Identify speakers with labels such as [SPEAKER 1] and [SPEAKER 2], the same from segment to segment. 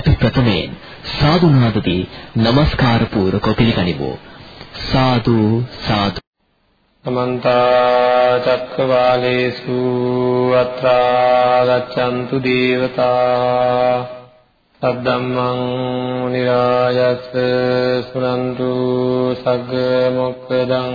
[SPEAKER 1] අපි ප්‍රථමයෙන් සාදු නාදදී নমස්කාර පූර්වක පිළිගනිමු. සාදු සාදු.
[SPEAKER 2] සමන්ත චක්කවාලේසු අත්‍රා ගච්ඡන්තු දේවතා සද්දම්මං මුනි රාජස් සුනන්තු සග්ග මොක්ඛදං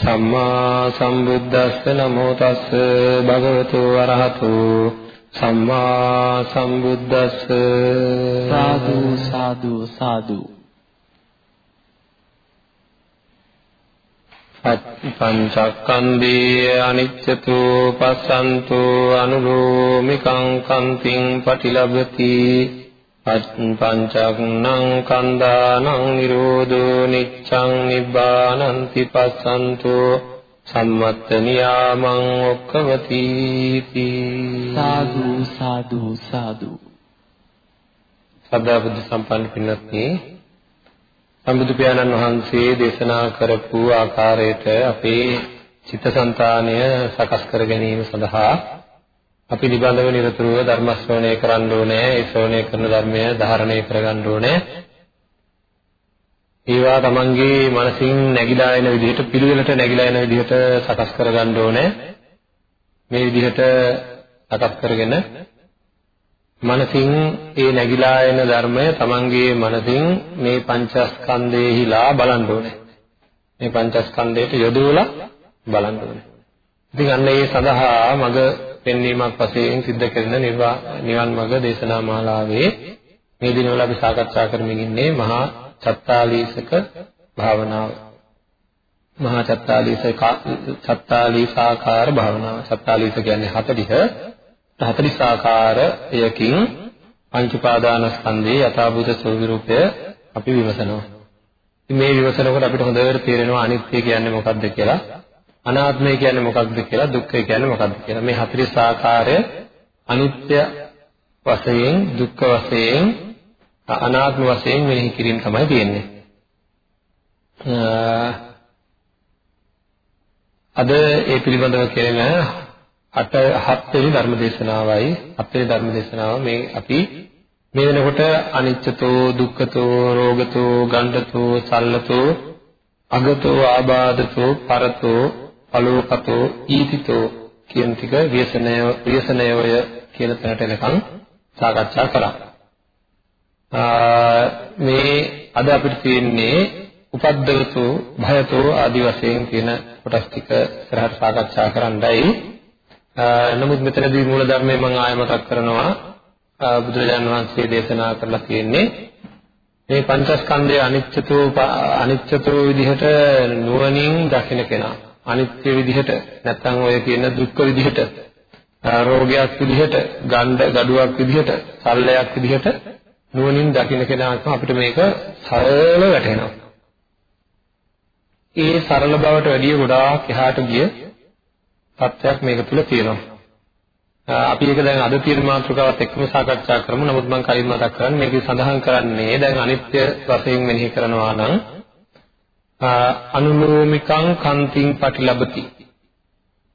[SPEAKER 2] සම්මා සම්බුද්දස්ස නමෝ තස්ස භගවතු අරහතු සම්මා සම්බුද්දස්ස
[SPEAKER 1] සාදු සාදු සාදු.
[SPEAKER 2] පංචක්කන්ධේ අනිච්චතු පස්සන්තු අනුලෝමිකං කන්තිං පටිලබති පංචක්නං කන්දානං නිරෝධෝ නිච්ඡං නිබ්බානන්ති පස්සන්තු සම්මත්ත නියාමං ඔක්කවති
[SPEAKER 1] සාදු සාදු සාදු.
[SPEAKER 2] සදා බුද්ධ සම්පන්න පින්වත්නි සම්බුදු පියාණන් වහන්සේ දේශනා කරපු ආකාරයට අපේ චිත්තසංතානය සකස් කර ගැනීම සඳහා අපි නිබඳව නිරතුරුව ධර්ම ශ්‍රවණය කරන්න ඕනේ. ඒ ශ්‍රවණය කරන ධර්මය ධාරණය කරගන්න ඕනේ. ඒවා තමන්ගේ මනසින් නැగిලා එන විදිහට පිළිවෙලට නැగిලා එන විදිහට සකස් කරගන්න ඕනේ. මේ විදිහට සකස් කරගෙන මනසින් ඒ නැగిලා එන ධර්මය තමන්ගේ මනසින් මේ පංචස්කන්ධයේහිලා බලන්න ඕනේ. මේ පංචස්කන්ධයට යොදවලා බලන්න ඕනේ. ඉතින් අන්න ඒ සඳහා මග පෙන්වීමක් වශයෙන් සිද්ධ කරන නිවන් මග දේශනා මාලාවේ මේ දිනවල අපි සාකච්ඡා කරමින් ඉන්නේ මහා චත්තාලීසක භාවනාව. මහා චත්තාලීසක චත්තාලීසාකාර භාවනාව. චත්තාලීස කියන්නේ 40 40 ආකාරයකින් පංච උපාදානස්කන්ධයේ යථාභූත ස්වરૂපය අපි විමසනවා. මේ විමසනකොට අපිට හොඳට තේරෙනවා අනිත්‍ය කියන්නේ මොකක්ද කියලා, අනාත්මය කියන්නේ මොකක්ද කියලා, දුක්ඛය කියන්නේ මොකක්ද කියලා. මේ 40 ආකාරය අනිත්‍ය වශයෙන්, දුක්ඛ වශයෙන්, අනාත්ම වශයෙන් මෙනෙහි කිරීම තමයි තියෙන්නේ. අද ඒ පිළිබඳව කියන අට හත් වෙනි ධර්ම දේශනාවයි හත් වෙනි ධර්ම දේශනාව මේ අපි මේ වෙනකොට අනිච්චතෝ දුක්ඛතෝ රෝගතෝ ගණ්ඩතෝ සල්ලතෝ අගතෝ ආබාධතෝ පරතෝ අලෝකතෝ ඊතිතෝ කියන ටික ව්‍යසනය ව්‍යසනයය කියන තැනට එනකන් සාකච්ඡා කරා. මේ අද අපිට තියෙන්නේ උපද්දවතෝ භයතෝ ආදි වශයෙන් කියන කොටස් ටික ඉස්සරහට සාකච්ඡා කරන්නයි. නමුත් මෙතනදී මූල ධර්මය මම ආය මතක් කරනවා. බුදුරජාණන් වහන්සේ දේශනා කරලා තියෙන්නේ මේ පංචස්කන්ධය අනිත්‍යතෝ අනිත්‍යතෝ විදිහට නුවණින් දකින කෙනා. අනිත්‍ය විදිහට නැත්නම් ඔය කියන දුක්ඛ විදිහට රෝගයක් විදිහට ගණ්ඩ gaduwak විදිහට සල්ලයක් විදිහට නුවණින් දකින කෙනාට අපිට මේක සරල වැටහෙනවා. ඒ සරල බවට වැඩිය ගොඩාක් එහාට ගිය තත්ත්වයක් මේක තුල තියෙනවා. අපි ඒක දැන් අද තියෙන මාතෘකාවත් එක්කම සාකච්ඡා කරමු. නමුත් මම කලින් මතක් කරන්නේ මේක සඳහන් කරන්නේ දැන් අනිත්‍ය වශයෙන් මෙනෙහි කරනවා නම් අනුලෝමිකං කන්තිං පටිලබති.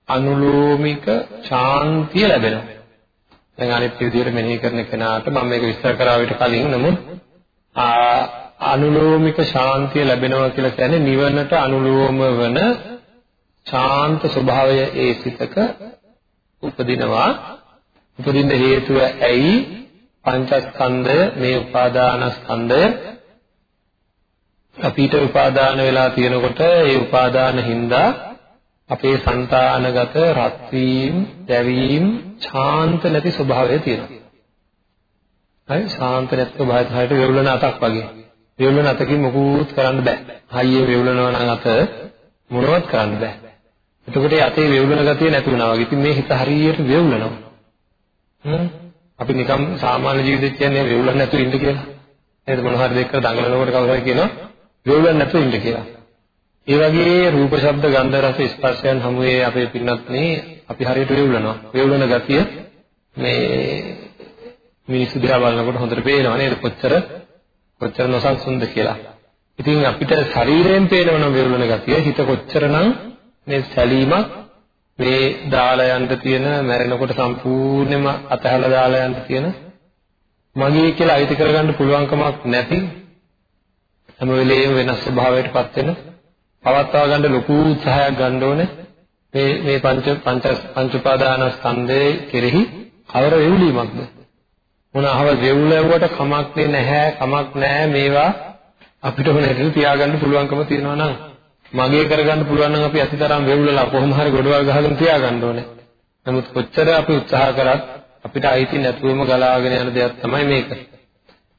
[SPEAKER 2] අනුලෝමික ශාන්තිය ලැබෙනවා. දැන් අනිත්‍ය විදිහට මෙනෙහි කරන කෙනාට මම මේක විස්තර කරා විතර කලින් නමුත් අනුලෝමික ශාන්තිය ලැබෙනවා කියලා කියන්නේ නිවනට අනුලෝම වන ශාන්ත ස්වභාවය ඒ සිතක උපදිනවා උපදින්න හේතුව ඇයි පංචස්කන්ධය මේ උපාදානස්කන්ධය අපිට උපාදාන වෙලා තියෙනකොට ඒ උපාදාන හින්දා අපේ సంతානගත රත් වීම, දැවීම, ශාන්ත නැති ස්වභාවය තියෙනවා. හරි? ශාන්ත නැති ස්වභාවය හරියට වෙවුලන අතක් වගේ. වෙවුලන අතකින් මොකුත් කරන්න බෑ. හයිය වෙවුලනවා නම් අත මොනවත් කරන්න බෑ. එතකොට ඒ අතේ වෙවුලන ගතිය නැති වෙනවා වගේ. ඉතින් මේ හිත හරියට වෙවුලනවා. හ්ම්. අපි නිකම් සාමාන්‍ය ජීවිතයක් කියන්නේ වෙවුලන නැතුව ඉන්න කියලා. නේද? මොනවා හරි දෙයක් කරලා දඟලනකොට කවුරු හරි කියනවා වෙවුලන්න නැතුව ඉන්න කියලා. ඒ වගේ රූප ශබ්ද ගන්ධ රස ස්පර්ශයන් හමුවේ අපේ පින්නත් නේ අපි හරියට වෙවුලනවා. වෙවුලන ගතිය මේ මිනිස්සු දිහා බලනකොට හොඳට පේනවා නේද කොච්චර කොච්චර නොසන්සුන්ද කියලා. ඉතින් අපිට ශරීරයෙන් පේනවනම් වෙවුලන ගතිය හිත කොච්චරනම් මේ සැලීමක් මේ දාලා යන්න තියෙන මැරෙනකොට සම්පූර්ණයෙන්ම අතහැරලා දාලා යන්න තියෙන මගේ කියලා අයිති කරගන්න පුළුවන්කමක් නැති හැම වෙලෙම වෙනස් ස්වභාවයකටපත් වෙන පවත්වා ගන්න ලොකු උත්සාහයක් ගන්න ඕනේ මේ මේ පංච පංච පංච උපාදාන ස්කන්ධයේ කෙරෙහි කවර වේවුලීමක්ද මොනහව වේවුලුවට කමක් නැහැ කමක් නැහැ මේවා අපිට මොන හැටි තියාගන්න පුළුවන්කම තියෙනවා නම් මගේ කරගන්න පුළුවන් නම් අපි අතිතරම් වෙවුලලා කොහොම හරි ගොඩවල් ගහගෙන තියාගන්න ඕනේ. නමුත් කොච්චර අපි උත්සාහ කරත් අපිට අයිති නැතුවම ගලාගෙන යන දෙයක් තමයි මේක.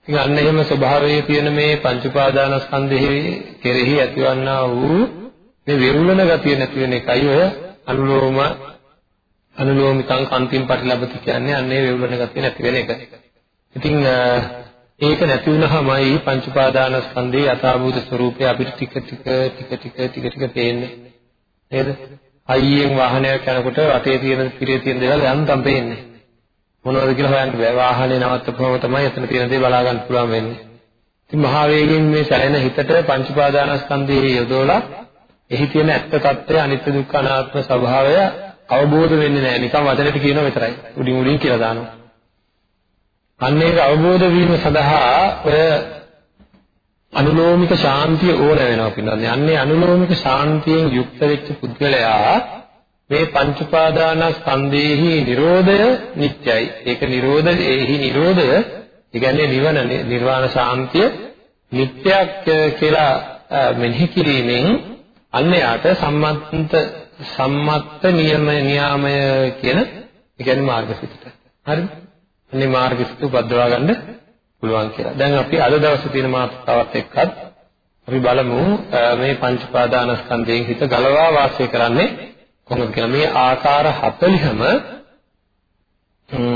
[SPEAKER 2] ඉතින් අන්න එහෙම ස්වභාවයේ තියෙන මේ පංච උපාදානස්කන්ධෙහි කෙරෙහි ඇතිවන්නා වූ මේ වෙවුලන ගතිය නැති වෙන එකයි ඔය අනුලෝම අනුලෝමිකං කන්තිම් පරිලබති කියන්නේ අන්නේ වෙවුලන ගතිය නැති වෙන එක. ඉතින් ඒක නැති වුනහමයි පංච උපාදානස්කන්ධයේ යථාභූත ස්වરૂපය අපිට ටික ටික ටික ටික ටික ටික පේන්නේ නේද? අයියෙන් වාහනයක් යනකොට වටේ තියෙන පිරේ තියෙන දේවල් යන්තම් පේන්නේ. මොනවද කියලා හොයන්න බෑ. වාහනේ නවත්තපුවම තමයි එතන තියෙන දේ බලා ගන්න පුළුවන් වෙන්නේ. ඉතින් මහා වේගයෙන් මේ සැලෙන හිතට පංච උපාදානස්කන්ධයේ යොදවලා එහි තියෙන ඇත්ත తත්වය අනිත්‍ය දුක්ඛ අනාත්ම ස්වභාවය අවබෝධ වෙන්නේ නැහැ. නිකන් වචනෙට කියනවා විතරයි. උඩින් උඩින් කියලා දානවා. අන්න ඒක අවබෝධ වීම සඳහා ඔය අනුලෝමික ශාන්තිය ඕන වෙනවා පිළිබඳව. යන්නේ අනුලෝමික ශාන්තියෙන් යුක්ත වෙච්ච පුද්ගලයා මේ පංච උපාදානස්කන්ධේහි Nirodhaය නිට්ටයයි. ඒක Nirodha එහි Nirodhaය ඒ කියන්නේ නිවන නිර්වාණ ශාන්තිය නිට්ටයක් කියලා මෙනෙහි කිරීමෙන් අන්න යාට සම්මත සම්මත්ත නියම නියාමය කියන ඒ කියන්නේ මාර්ගසිතට. හරිද? අනේ මාර්ගසිත උපදවා ගන්න පුළුවන් කියලා. දැන් අපි අද දවසේ තියෙන මාතෘකාවත් එක්කත් අපි බලමු මේ පංච පාදානස්කන්ධයෙන් හිත ගලවා වාසය කරන්නේ කොහොමද කියලා. මේ ආකාර 40ම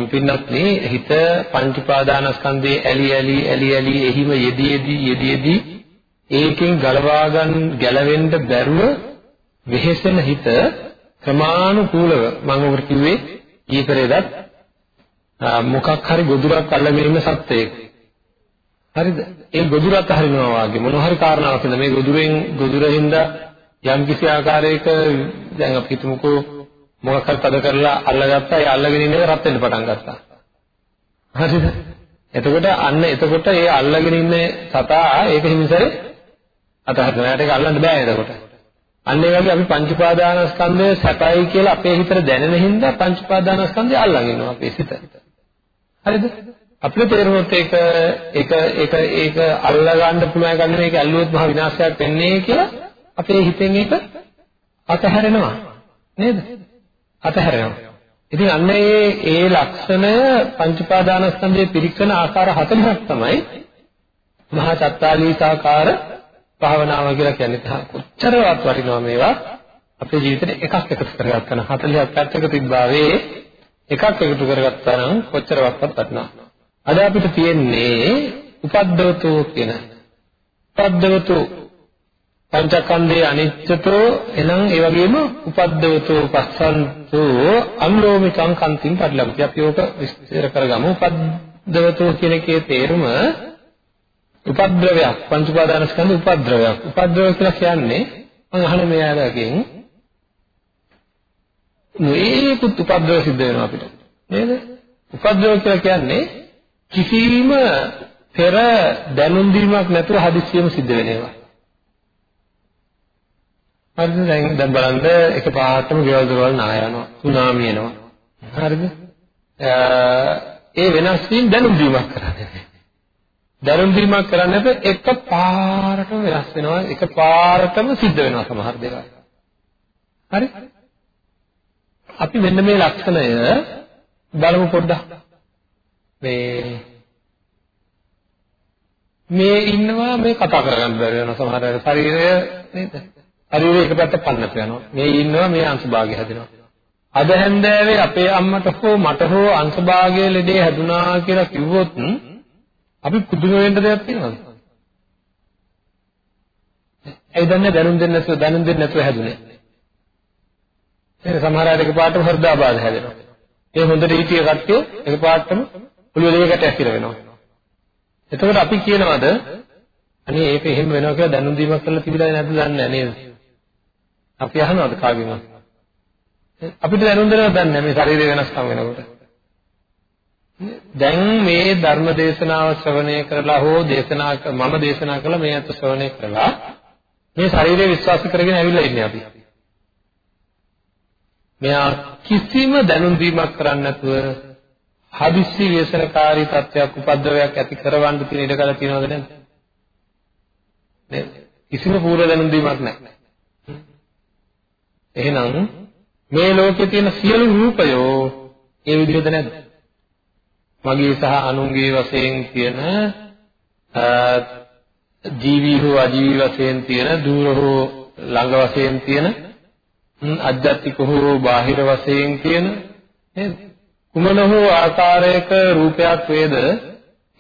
[SPEAKER 2] පින්නත් මේ හිත පංච පාදානස්කන්ධයේ ඇලි ඇලි ඇලි ඇලි එහිම යෙදී යෙදී යෙදී යෙදී ඒකෙන් ගලවා ගන්න ගැලවෙන්න බැරුව වෙහෙසෙන හිත ක්‍රමානුකූලව මම ඔබට කිව්වේ ඊපෙරේදත් මොකක් හරි ගොදුරක් අල්ලගෙන ඉන්න සත්වයෙක්. හරිද? ඒ ගොදුරත් හරිනවා වගේ මොන හරි කාරණාවක් නේද මේ ගොදුරෙන් ගොදුරින්ද යම් කිසි ආකාරයක දැන් අපි හිතමුකෝ මොකක් හරි තද කරලා අල්ලගත්තා ඒ අල්ලගෙන ඉන්න එක රත් වෙන්න පටන් ගත්තා. හරිද? එතකොට අන්න එතකොට ඒ අල්ලගෙන ඉන්න සතා ඒක හිමිසරේ අතහරිනවා. එයාට ඒක අල්ලන්න බෑ එතකොට. අන්න ඒ වගේ අපි පංච උපාදානස්කන්ධය සැපයි කියලා අපේ හිතට දැනෙන හින්දා පංච උපාදානස්කන්ධය අල්ලගෙන ඉන්නවා අපේ සිත. හරිද? අපිට තේරුනොත් ඒක ඒක ඒක ඒක අල්ලා ගන්න පුළුවන් නෙවෙයි ඒක ඇල්ලුවොත් මහ විනාශයක් වෙන්නේ කියලා අපේ හිතෙන් ඒක අතහැරෙනවා නේද? අතහැරෙනවා. ඉතින් අන්න ඒ ඒ ලක්ෂණය පංච උපාදානස්කන්ධයේ පිරික්සන ආකාර 40ක් තමයි මහා චත්තාලීසාකාර භාවනාව කියලා කියන්නේ. කොච්චරවත් වටිනවා මේවා අපේ ජීවිතේ එකක් එකතු කරගත්තා නම් 40ක් පැත්තක තිබ්බාවේ එකක් එකතු කරගත්තා නම් කොච්චරවත් වටිනවා. අද අපිට තියෙන්නේ උපද්දවතෝ කියන උපද්දවතෝ පංචකන්දේ අනිච්චතෝ එනම් ඒ වගේම උපද්දවතෝ පස්සන්තෝ අනුලෝමිකං කන්තිං පරිලම්පති අපි ඕක විස්තර කරගමු. උපද්දවතෝ කියන එකේ තේරුම උපද්‍රවයක් පංච උපාදානස්කන්ධ උපද්‍රවයක්. උපද්‍රව කියලා කියන්නේ මම අහන මෙයාලගෙන් නොඒකුත් උපද්‍රව සිද්ධ වෙනවා අපිට. නේද? උපද්‍රව කියලා කියන්නේ කිසිම පෙර දැනුම් දීමක් නැතුව හදිස්සියෙම සිද්ධ වෙන ඒවා. හරිද දැන් දැන් බලන්න එකපාරටම ගෙවල් දොරවල් නාය යනවා සුනාමි එනවා හරිද ඒ වෙනස් වීම දැනුම් දීමක් කරන්නේ දැනුම් දීමක් කරන්නේ නැත්නම් එක පාරටම වෙනස් වෙනවා එක පාරටම සිද්ධ වෙනවා සමහර දේවල්. හරි? අපි මෙන්න මේ ලක්ෂණය බලමු පොඩ්ඩක්. මේ මේ ඉන්නවා මේ කතා කරගන්න බැරි වෙනවා සමහර අය ශරීරය නේද? ශරීරය එක පැත්තක් පන්නත් යනවා. මේ ඉන්නවා මේ අංශභාගය හැදෙනවා. අද හැන්දෑවේ අපේ අම්මට හෝ මට හෝ අංශභාගයේ ලෙඩේ හැදුනා කියලා කිව්වොත් අපි පුදුම වෙන්න දෙයක් තියෙනවද? ඒ දන්නේ දැනුම් දෙන්න නැතුව දැනුම් දෙන්න නැතුව හැදුනේ. ඒ සමහර අය එකපාරටම හෘදාබාධ හැදෙනවා. ඒ හොඳට හිතිය කට්ටිය එකපාරටම ඔළුව දෙයකට ඇකිර වෙනවා. එතකොට අපි කියනවාද අනේ ඒක එහෙම වෙනවා කියලා දැනුම් දීමක් කරලා තිබිලා නැද්ද දන්නේ නැහැ නේද? අපි අහනවාද කාගෙන්වත්? අපිට දැනුම් දෙනවද දන්නේ නැහැ මේ ශරීරය වෙනස්කම් වෙනකොට. දැන් මේ ධර්ම දේශනාව ශ්‍රවණය කරලා හෝ දේශනා මම දේශනා කළා මේ අත ශ්‍රවණය කරලා මේ ශරීරය විශ්වාස කරගෙන ඇවිල්ලා ඉන්නේ අපි. මෙයා කිසිම දැනුම් දීමක් කරන්නේ නැතුව හදිස්සි ව්‍යසනකාරී තත්ත්වයක් උපද්දවයක් ඇති කරවන්න තියෙන ඉඩකඩ තියනවද නැද්ද? නේද? කිසිම පූර්ව දැනුම් දීමක් නැහැ. එහෙනම් මේ ලෝකේ තියෙන සියලු රූපයෝ ඒ විදිහද නැද්ද? මගේ සහ අනුන්ගේ වශයෙන් තියෙන ජීවි හෝ අජීවි වශයෙන් තියෙන දූර හෝ ළඟ වශයෙන් තියෙන අධ්‍යාත්මික හෝ බාහිර වශයෙන් තියෙන නේද? කුමන හෝ ආකාරයක රූපයක් වේද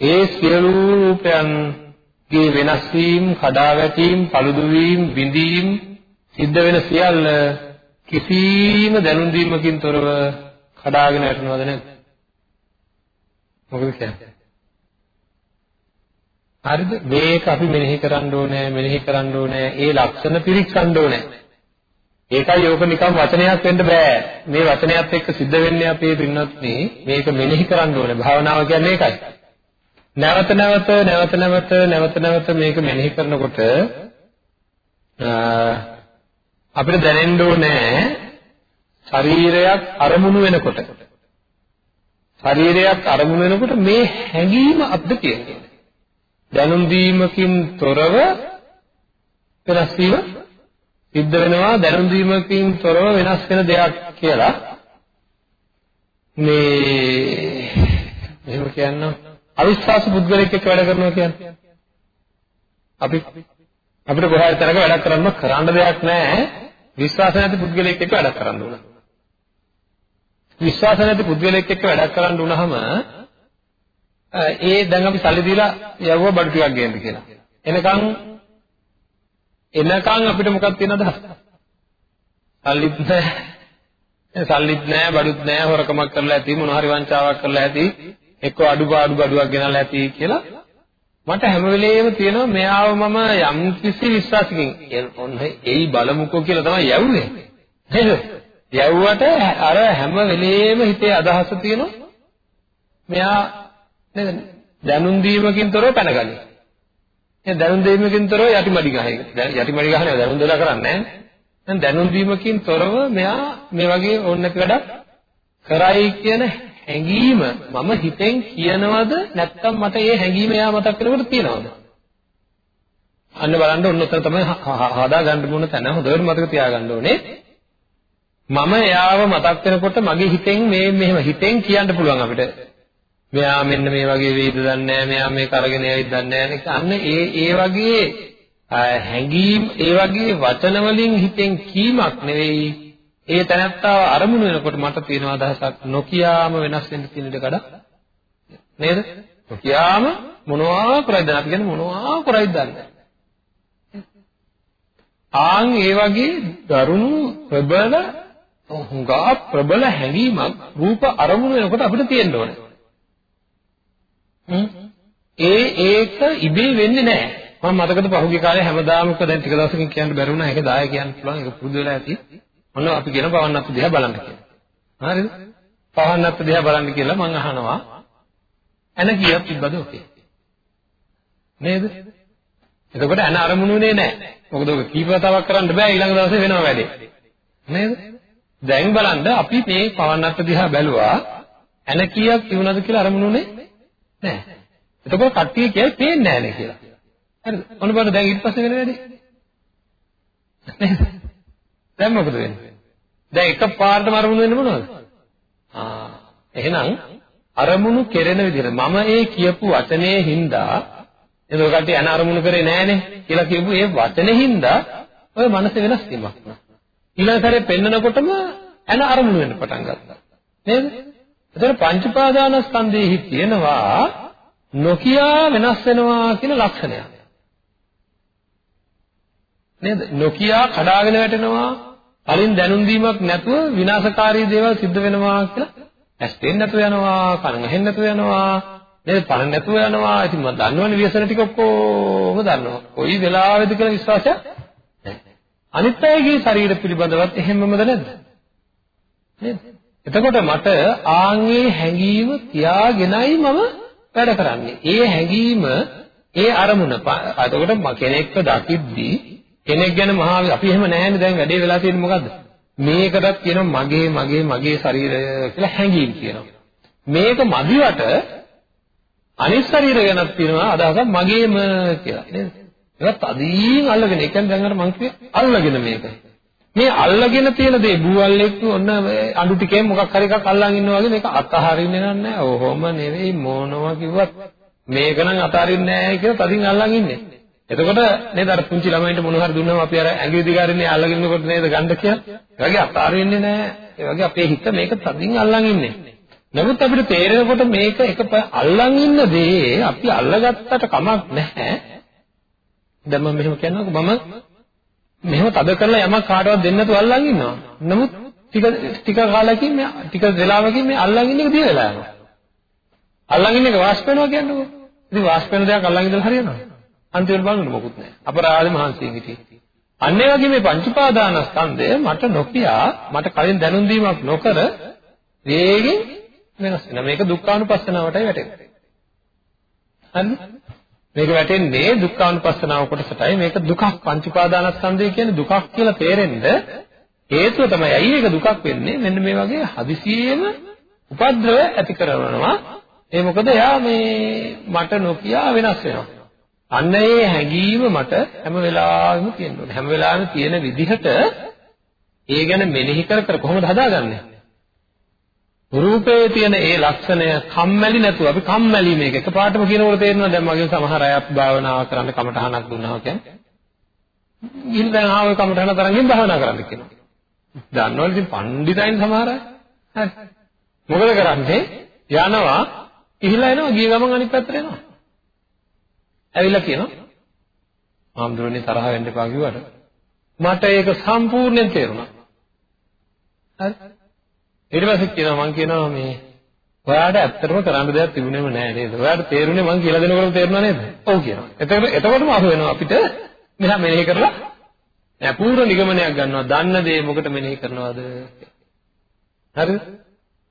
[SPEAKER 2] ඒ සියලු රූපයන්ගේ වෙනස් වීම, කඩා වැටීම්, paludu වීම, බිඳීම් සිද්ධ වෙන සියල්ල කිසිම දැනුම් දීමකින් තොරව කඩාගෙන යටනවද නැද්ද? මොකද කියන්නේ? හරිද? මේක අපි මෙනෙහි කරන්න ඕනේ, මෙනෙහි කරන්න ඕනේ, ඒ ලක්ෂණ පිරික්සන්න ඕනේ. ඒකයි යෝග නිකම් වචනයක් වෙන්න බෑ. මේ වචනයත් එක්ක සිද්ධ වෙන්නේ අපේ පින්නත්නි මේක මෙනෙහි කරන්න ඕනේ. භාවනාව කියන්නේ ඒකයි. නැවත නැවත නැවත නැවත නැවත නැවත මේක මෙනෙහි කරනකොට අපිට දැනෙන්න ඕනේ ශරීරයක් අරමුණු වෙනකොට. ශරීරයක් අරමුණු වෙනකොට මේ හැඟීම අද්ද කියන්නේ දැනුම් දීමකින් තොරව වෙනස් වීම සිද්ධ වෙනවා දැනුම් දීමකින් තොරව වෙනස් වෙන දෙයක් කියලා. මේ එහෙම කියන්න අවිශ්වාස පුද්ගලෙක් එක්ක වැඩ කරනවා කියන්නේ. අපි අපිට කොහේ තරක වැඩක් කරන්න කරන්න දෙයක් නැහැ විශ්වාස නැති පුද්ගලෙක් එක්ක වැඩක් කරන්න උන විශ්වාස නැති පුද්ගලෙක් එක්ක වැඩක් කරන්න උනහම ඒ දැන් අපි සල්ලි දීලා යවුවා බඩු ටිකක් ගේන්න කියලා එනකන් එනකන් අපිට මොකක්ද තියෙන අදහස? සල්ලිත් නැහැ. සල්ලිත් නැහැ, බඩුත් නැහැ, හොරකමක් කරලා ඇති, මොන හරි වංචාවක් කරලා ඇති, එක්ක අඩුපාඩු බඩුවක් ගෙනල්ලා ඇති කියලා මට හැම වෙලේම තියෙනවා මෙයාව මම යම් කිසි විශ්වාසකින් ඔන්න එයි බලමුකෝ කියලා තමයි යවුනේ. නේද? යවුවට අර හැම වෙලේම හිතේ අදහස තියෙනවා මෙයා නේද දැනුම් දීමකින් තොරව පැනගන්නේ. දැන් දැනුම් දීමකින් තොරව යටිමඩි ගහයි. දැන් යටිමඩි ගහන්නේ දැනුම් දෙලා කරන්නේ නැහැ. දැන් දැනුම් දීමකින් තොරව මෙයා මේ වගේ ඕන නැති වැඩක් කරයි කියන හැඟීම මම හිතෙන් කියනවද නැත්නම් මට ඒ හැඟීම එයා මතක් වෙනකොට තියෙනවද? අන්න බලන්න ඔන්න ඔතන තමයි හදා ගන්න මොන තැන හොඳට මතක තියාගන්න ඕනේ. මම එයාව මතක් වෙනකොට මගේ හිතෙන් මේ මෙහෙම හිතෙන් කියන්න පුළුවන් අපිට. මෙයා මෙන්න මේ වගේ වේද දන්නේ නැහැ මෙයා මේක අරගෙන යයිද දන්නේ නැහැ අන්න ඒ ඒ වගේ හැඟීම් ඒ වගේ වචන වලින් හිතෙන් කීමක් නෙවෙයි ඒ තැනත්තාව අරමුණු වෙනකොට මට තියෙන අදහසක් නොකියාම වෙනස් වෙන්න තියෙන ඉඩ කඩ නේද නොකියාම මොනවා කරයිද අපි කියන්නේ මොනවා කරයිද දන්නේ ආන් ඒ වගේ දරුණු ප්‍රබල හුඟා ප්‍රබල හැඟීමක් රූප අරමුණු වෙනකොට අපිට තියෙන්න ඕනේ ඒ ඒක ඉබේ වෙන්නේ නැහැ. මම මතකද පහුගිය කාලේ හැමදාම කො දැන් ටික දවසකින් කියන්න බැරි වුණා. ඒක දාය කියන්න පුළුවන්. ඒක පුරුදු වෙලා ඇති. ඔන්න අපි කියන පවන්නත් දිහා බලන්න කියලා. හරිද? පවන්නත් දිහා බලන්න කියලා මම අහනවා. එන කීයක් තිබ්බද ඔකේ? නේද? එතකොට අන අරමුණුනේ නැහැ. මොකද ඔක කීපවතාවක් කරන්න බෑ ඊළඟ දවසේ වෙනව වැඩේ. නේද? දැන් බලන්න අපි මේ පවන්නත් දිහා බැලුවා. අන කීයක් තිබුණාද කියලා අරමුණුනේ නැහැ. එතකොට කට්ටිය කියයි පේන්නේ නැහැ නේ කියලා. හරිද? ඔන්න බලන්න දැන් ඊට පස්සේ වෙන වැඩේ. නේද? දැන් මොකද වෙන්නේ? දැන් එකපාරටම අරමුණු වෙන්නේ මොනවද? ආ එහෙනම් අරමුණු කෙරෙන විදිහට මම ඒ කියපු වචනේ හින්දා එතකොට කට්ටිය අන අරමුණු කරේ නෑනේ කියලා කියපු ඒ වචනේ හින්දා ඔය මනස වෙනස් වීමක් වුණා. ඊළඟ සැරේ පෙන්නකොටම අන අරමුණු වෙන්න පටන් ගත්තා. නේද? එතකොට පංච පාදානස්කන්ධයේ තියෙනවා නොකියා වෙනස් වෙනවා කියන ලක්ෂණයක්. නේද? නොකියා කඩාගෙන වැටෙනවා, කලින් දැනුම් දීමක් නැතුව විනාශකාරී දේවල් සිද්ධ වෙනවා කියලා ඇස් දෙන්න නැතුව යනවා, කන ඇහෙන්න නැතුව යනවා, නේද? පණ නැතුව යනවා. ඉතින් මම දන්නවනේ ව්‍යසන ටික ඔක්කොම දන්නවා. කොයි වෙලාවෙද කියලා විශ්වාසයක් නැහැ. අනිත් අයගේ ශරීර පිළිබඳවත් එහෙමමද නැද්ද? නේද? එතකොට මට ආන්ගේ හැඟීම තියාගෙනයි මම වැඩ කරන්නේ. ඒ හැඟීම ඒ අරමුණ එතකොට කෙනෙක්ව දකිද්දී කෙනෙක් ගැන මහා අපි එහෙම නැහැනේ දැන් වැඩේ වෙලා තියෙන්නේ මොකද්ද? මේකටත් කියනවා මගේ මගේ මගේ ශරීරය කියලා හැඟීම් කියනවා. මේක මදිවට අනිත් ශරීරය ගැනත් තියෙනවා අදහසක් මගේම කියලා නේද? ඒකත් අදීන් අල්ලගෙන ඒ කියන්නේ දැන් අර මං කියේ අල්ලගෙන මේක. මේ අල්ලගෙන තියෙන දේ බූවල්ෙක් ඔන්න අඬු ටිකෙන් මොකක් හරි එකක් අල්ලන් ඉන්නවා වගේ මේක අතහරින්නේ නැහැ. ඔහොම නෙවෙයි මොනවා කිව්වත් මේක නම් අතහරින්නේ නැහැ කියලා තදින් අල්ලන් ඉන්නේ. එතකොට නේද අර පුංචි ළමයින්ට මොන හරි දුන්නාම අපි අර ඇඟිලි දිගාරින්නේ අල්ලගෙන ඉන්නකොට නේද ගන්න කියලා. ඒ වගේ අතාරින්නේ නැහැ. ඒ වගේ අපේ හිත මේක තදින් අල්ලන් ඉන්නේ. නමුත් අපිට තේරෙනකොට මේක එක අල්ලන් ඉන්න දේ අපි අල්ලගත්තට කමක් නැහැ. දැන් මම මෙහෙම කියන්නකෝ මම මෙහෙම තද කරලා යමක් කාටවත් දෙන්න නැතුව අල්ලන් ඉන්නවා. නමුත් ටික ටික කාලෙකින් මේ ටික වෙලාවකින් මේ අල්ලන් ඉන්න එක දිය වෙලා යනවා. අල්ලන් ඉන්න එක වාෂ්ප වෙනවා කියන්නකෝ. ඉතින් වාෂ්ප වෙන දෙයක් අල්ලන් ඉඳලා හරියනවා. අන්තිමට බලන්න මොකුත් නැහැ. අපරාධ මහන්සියෙන් හිටියේ. අන්න ඒ වගේ මේ පංච උපාදානස්කන්ධය මට නොකියා මට කලින් දැනුම් දීමක් නොකර වේගෙන් වෙනස් වෙනවා. මේක දුක්ඛානුපස්සනාවටයි වැටෙන්නේ. හරිද? මේක වැටෙන්නේ දුක්ඛානුපස්සනාව කොටසටයි. මේක දුකක් පංච උපාදානස්කන්ධය කියන්නේ දුකක් කියලා තේරෙන්න හේතුව තමයි ඇයි ඒක දුකක් වෙන්නේ? මෙන්න මේ වගේ හදිසියෙම උපද්‍රව ඇති කරනවා. ඒ මොකද එයා මේ මට නොකියා වෙනස් වෙනවා. අන්න ඒ හැඟීම මට හැම වෙලාවෙම තියෙන්න ඕනේ. හැම වෙලාවෙම තියෙන විදිහට ඒ ගැන මෙනෙහි කර කර කොහොමද හදාගන්නේ? රූපයේ තියෙන ඒ ලක්ෂණය කම්මැලි නැතුව අපි කම්මැලි මේක එකපාරටම කියනකොට තේරෙනවා දැන් මගේ සමහර අය භාවනාව කරන්න කමටහනක් දුන්නා කියන්නේ. ගිහින් දැන් ආව කමටහන තරංගෙන් භාවනා කරන්න කියනවා. දන්නවනේ ඉතින් පණ්ඩිතයින් සමහර අය. හරි. මොකද කරන්නේ? යනවා, ඉහිලා එනවා, ගිය ගමන් අනිත් පැත්තට එනවා. ඇවිල්ලා කියනවා ආම්දුරනේ තරහ වෙන්න එපා කිව්වට මට ඒක සම්පූර්ණයෙන් තේරුණා. හරි. ඊට පස්සේ කියනවා මං කියනවා මේ ඔයාට ඇත්තටම කරන්න දෙයක් තිබුණේම නෑ නේද? ඔයාට තේරුනේ මං කියලා දෙනකොට තේරුණා නේද? ඔව් කියනවා. එතකොට එතකොටම අහු වෙනවා අපිට මෙහා මෙනෙහි කරලා නෑ පූර්ව නිගමනයක් ගන්නවා. දන්න දේ මොකට මෙනෙහි කරනවද හරිද?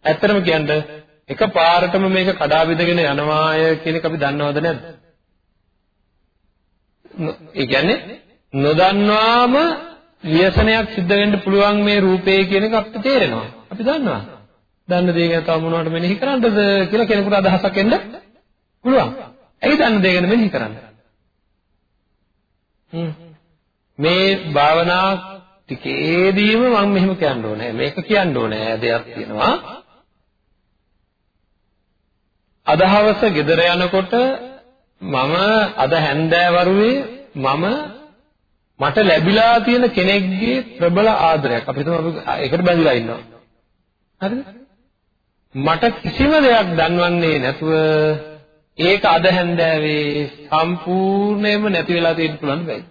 [SPEAKER 2] ඇත්තටම කියන්නේ එක පාරටම මේක කඩා බිඳගෙන යනවාය කියන එක අපි දන්නවද නැද්ද? ඒ කියන්නේ නොදන්වාම ව්‍යසනයක් සිද්ධ වෙන්න පුළුවන් මේ රූපේ කියන එක අපිට තේරෙනවා. අපි දන්නවා. දන්න දේ ගැන තව මොනවට මෙනෙහි කරන්නද කියලා කෙනෙකුට අදහසක් එන්න පුළුවන්. ඇයි දන්න දේ ගැන මෙනෙහි කරන්නේ? මේ භාවනා ටිකේදීම මම මෙහෙම කියන්න ඕනේ. මේක කියන්න ඕනේ දෙයක් තියෙනවා. අදහවස ගෙදර යනකොට මම අද හැන්දෑවරුවේ මම මට ලැබිලා තියෙන කෙනෙක්ගේ ප්‍රබල ආදරයක්. අපි හිතමු අපි ඒකට බැඳලා ඉන්නවා. හරිද? මට කිසිම දෙයක් දන්වන්නේ නැතුව ඒක අද හැන්දෑවේ සම්පූර්ණයෙන්ම නැති වෙලා තියෙන්න පුළුවන් බෑ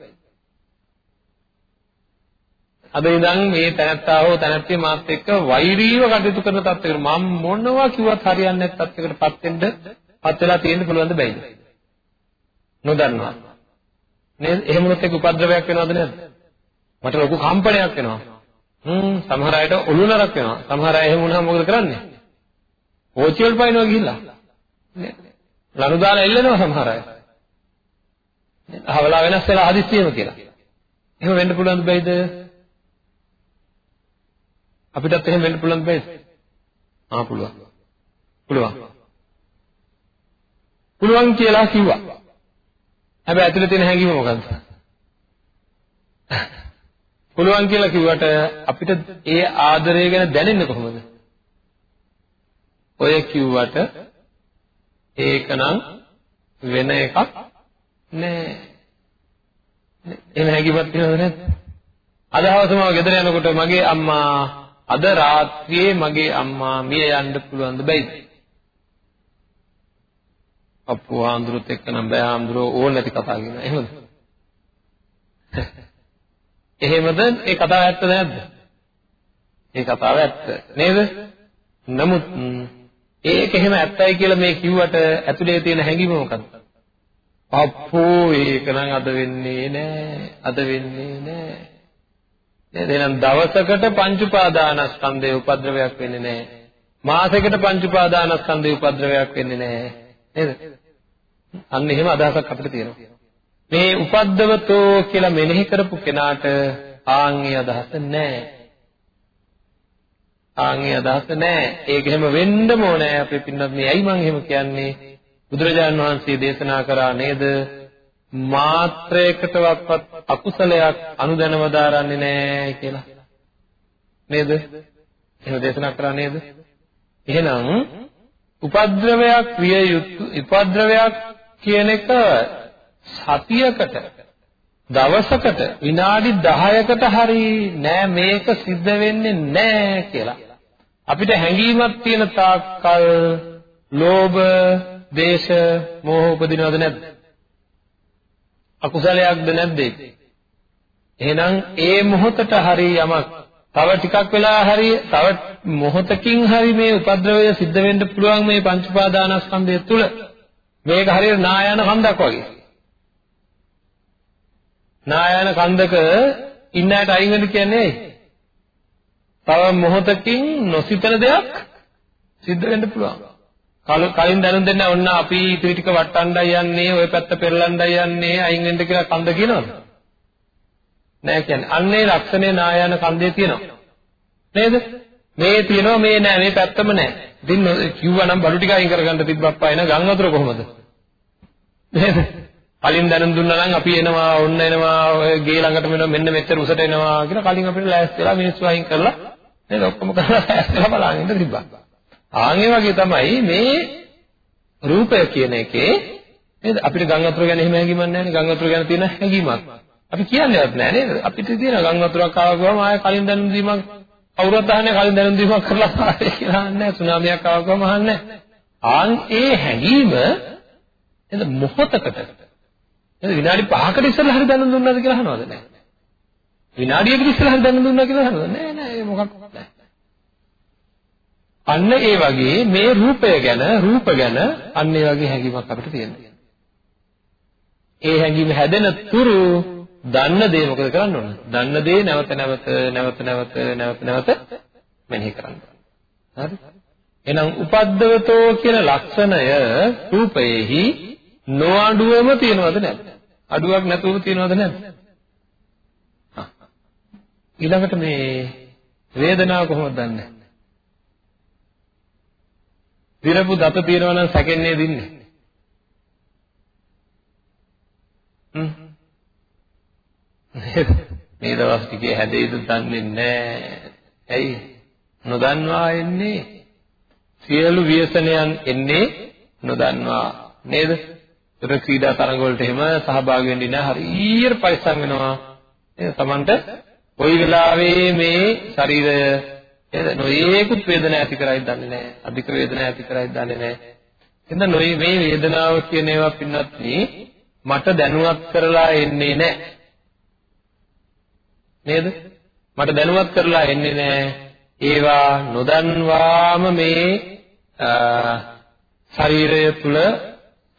[SPEAKER 2] අද ඉඳන් මේ තැනත්තා හෝ තැනැත්තිය මාත් එක්ක වෛරීව කටයුතු කරන තත්යකට මම මොනවා කිව්වත් හරියන්නේ නැත් තත්යකටපත් වෙන්න පත් වෙලා තියෙන්න පුළුවන්ද බැයිද? නොදන්නවා. නේද? එහෙම වුණොත් ඒක උපද්‍රවයක් වෙනවද නැද්ද? මට ලොකු කම්පනයක් වෙනවා. හ්ම් සමහර අයට ඔළුව නරක් වෙනවා. සමහර අය එහෙම වුණාම මොකද කරන්නේ? ඕචිවල් පයින්නවා ගිහිල්ලා. නේද? ලනු දාලා එල්ලෙනවා සමහර අය. නේද? අහවලා වෙනස් වෙලා හදිස්සියෙම කියලා. එහෙම වෙන්න පුළුවන්ද බැයිද? අපිටත් එහෙම වෙන්න පුළුවන්ද බැයිද? ආ පුළුවන්. පුළුවන්. පුළුවන් කියලා කිව්වා. හැබැයි ඇතුලේ තියෙන හැඟීම මොකද්ද? පුළුවන් කියලා කිව්වට අපිට ඒ ආදරය ගැන දැනෙන්නේ කොහොමද? ඔය කිව්වට ඒකනම් වෙන එකක් නෑ. එහෙම හැකියාවක් තියෙනවද නැද්ද? අද හවස මම ගෙදර යනකොට මගේ අම්මා අද රාත්‍රියේ මගේ අම්මා මිය යන්න පුළුවන්ද බැයිද? අප්පු ආන්දරුත් එක්ක නම් බෑ ආන්දරෝ ඕන නැති කතා කියනවා. එහෙමද? එහෙමද? ඒ කතාව ඇත්ත නැද්ද? ඒ කතාව ඇත්ත නේද? නමුත් ඒක එහෙම ඇත්තයි කියලා මේ කිව්වට ඇතුලේ තියෙන හැඟීම මොකක්ද? අප්පෝ ඒක නම් අද වෙන්නේ නෑ. අද වෙන්නේ නෑ. නේද? එහෙනම් දවසකට පංච උපාදානස්කන්ධයේ උපද්‍රවයක් වෙන්නේ නෑ. මාසයකට පංච උපාදානස්කන්ධයේ උපද්‍රවයක් වෙන්නේ නෑ. නේද? අන්න එහෙම අදහසක් අපිට තියෙනවා. මේ උපද්දවතෝ කියලා මෙනෙහි කරපු කෙනාට ආන්ගේ අදහස නැහැ. ආන්ගේ අදහස නැහැ. ඒක එහෙම වෙන්නම ඕනේ අපේ පින්නත් මේ ඇයි මං එහෙම කියන්නේ? බුදුරජාණන් වහන්සේ දේශනා කරා නේද? මාත්‍රයකටවත් අකුසලයක් අනුදැනව දාරන්නේ නැහැ කියලා. නේද? එහෙම දේශනා කරා නේද? එහෙනම් උපද්‍රවයක් විය යුතු උපද්‍රවයක් කියන එක සතියකට දවසකට විනාඩි 10කට හරි නෑ මේක සිද්ධ වෙන්නේ නෑ කියලා. අපිට හැඟීමක් තියෙන තාක්කල් ලෝභ, දේශ, මෝහ උපදිනවද නැද්ද? අකුසලයක්ද නැද්ද ඒක? එහෙනම් ඒ මොහොතට හරි යමක් තව ටිකක් වෙලා හරි තව මොහොතකින් හරි මේ උපද්‍රවය සිද්ධ වෙන්න පුළුවන් මේ පංච උපාදානස්කන්ධය තුල මේක හරියට නායන කන්දක් වගේ. නායන කන්දක ඉන්න අයට අයින් වෙන්න කියන්නේ තව මොහොතකින් නොසිතන දෙයක් සිද්ධ වෙන්න පුළුවන්. කලින් දැනුම් දෙන්න ඔන්න අපි ඉතිරි ටික වට්ටන්නයි යන්නේ, ওই පැත්ත පෙරලන්නයි යන්නේ, අයින් වෙන්න කියලා කන්ද කියනවද? නෑ කියන්නේ. අන්නේ ලක්ෂණේ නායන කන්දේ තියෙනවා. නේද? මේ තියෙනවා මේ නෑ මේ පැත්තම නෑ. ඉතින් කිව්වනම් බඩු ටික අයින් කරගන්න තිබ්බප්පා එන ගම් වතුර කොහොමද? නේද? කලින් දැනුම් දුන්නා නම් අපි එනවා ඔන්න එනවා ඔය ගේ ළඟට මෙන්න මෙන්න මෙච්චර උසට එනවා කියලා කලින් අපිට ලෑස්ති වෙලා මිනිස්සු අයින් කරලා නේද ඔක්කොම කරලා ලෑස්ති වෙලා බලන් ඉඳ තිබ්බා. ආන් වගේ තමයි මේ රූපය කියන එකේ නේද අපිට ගම් වතුර ගැන එහෙම හැඟීමක් නැහැ නේ ගම් වතුර ගැන තියෙන හැඟීමක්. අපි කියන්නේවත් නැහැ නේද? අපිට තියෙන ගම් වතුරක් ආව ගමන් ආයෙ කලින් දැනුම් දීමක් කවුරුත් අහන්නේ කලින් දැනුම් දීමක් කරලා ආයේ කියලා අහන්නේ සුනාමියක් ආව ගමන් අහන්නේ. ආන් ඒ හැඟීම නේද මොහොතකට නේද විනාඩි 5කට ඉස්සෙල්ලා හරි දැනුම් දුන්නාද කියලා අහනවද නැහැ විනාඩියකට ඉස්සෙල්ලා හරි දැනුම් දුන්නා කියලා අහනවද? නැහැ නෑ ඒ මොකක්වත් නැහැ අන්න ඒ වගේ මේ රූපය ගැන රූප ගැන අන්න ඒ වගේ හැඟීමක් අපිට තියෙනවා. ඒ හැඟීම හැදෙන තුරු දන්න දේ මොකද කරන්න ඕන? දන්න දේ නැවත නැවත නැවත නැවත නැවත නැවත මෙනෙහි කරන්න ඕන. හරි? එහෙනම් උපද්දවතෝ කියන ලක්ෂණය රූපයේහි නොඅඩුවම තියෙනවද නැද්ද? අඩුවක් නැතුව තියෙනවද නැද්ද? ඊළඟට මේ වේදනාව කොහොමද දන්නේ? දිරපු දත තියෙනවා නම් සැකෙන්නේ දින්නේ. හ්ම්. මේ දවස් ටිකේ හැදෙයිද දන්නේ නැහැ. ඇයි? නොදන්වා එන්නේ. සියලු ව්‍යසනයන් එන්නේ නොදන්වා නේද? ඒතර ක්‍රීඩා තරඟ වලට එහෙම සහභාගී වෙන්න ඉන්න හරියට පරිස්සම් වෙනවා. නේද? Tamanට කොයි වෙලාවෙ මේ ශරීරය නේද? නොයේකුත් වේදනා ඇති කරයි දන්නේ නැහැ. අධික වේදනා ඇති කරයි දන්නේ නැහැ. එහෙනම් නොයේ මේ වේදනාව කියන ඒවා පින්නත් මට දැනුවත් කරලා එන්නේ නැහැ. නේද? මට දැනුවත් කරලා එන්නේ නැහැ. ඒවා නොදන්වාම මේ ශරීරය තුල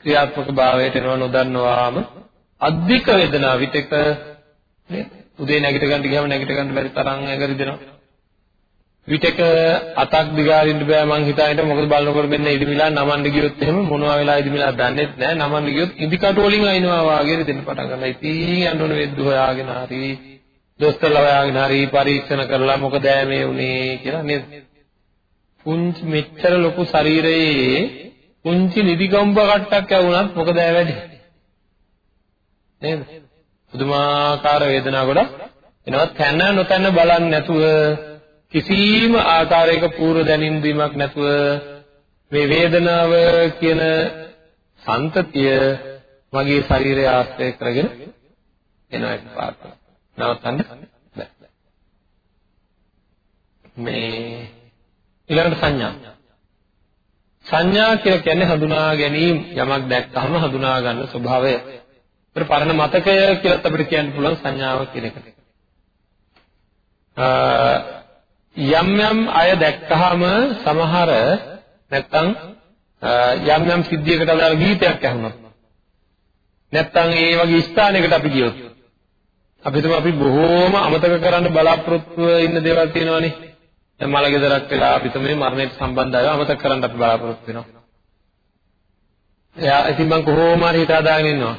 [SPEAKER 2] ක්‍රියාත්මක භාවයට එනව නොදන්නවාම අධික වේදනාව විතක නේද? උදේ නැගිට ගන්න ගියාම නැගිට ගන්න බැරි තරම් ඇගරිදෙනවා. විතක අතක් දිගාරින්න බෑ මං හිතාගෙන මොකද බලනකොට මෙන්න ඉදිමිලා නමන්න ගියොත් එහෙම මොනවා වෙලා ඉදිමිලා දන්නේ නැහැ නමන්න ගියොත් ඉදිකට වලින් අයින්නවා වාගේ දෙන්න පටන් ගන්නවා ඉතින් යන්න ඕන වෙද්ද හොයාගෙන හරි දොස්තරලා හොයාගෙන හරි පරීක්ෂණ කරලා මොකද මේ උනේ කියලා නේද පුංචි මෙච්චර ලොකු ශරීරයේ පුංචි නිදිගම්බ කට්ටක් ඇවුනත් මොකද ඇ වැඩි? නේද? පුදුමාකාර වේදනාව ගොඩක් එනවා තැන නොතැන බලන්නේ නැතුව කිසිම ආකාරයක පූර්ව දැනීම් දීමක් නැතුව මේ වේදනාව කියන සන්තතිය මගේ ශරීරය ආශ්‍රය කරගෙන එනවා එකපාරට. නවත්තන්න බෑ. මේ ඊළඟට සංඥා. සංඥා කියලා කියන්නේ හඳුනා ගැනීම යමක් දැක්කහම හඳුනා ගන්න ස්වභාවය. ඒතර පරණ මතකය කියලාත් අපිට කියන්න පුළුවන් සංඥාව කියන එක. යම් යම් අය දැක්කහම සමහර නැත්තම් යම් යම් සිද්ධියකට අදාළ ගීතයක් ඇහුනොත් නැත්තම් ඒ වගේ ස්ථානයකට අපි ගියොත් අපි හිතමු අපි බොහෝම අමතක කරන්න බලාපොරොත්තු ඉන්න දේවල් තියෙනවානේ. දැන් මල ගෙදරක් වෙලා අපි හිතමු මරණයට සම්බන්ධ අය අමතක කරන්න අපි බලාපොරොත්තු වෙනවා. එයා ඉතින් මං කොහොම හරි හිතා දාගෙන ඉන්නවා.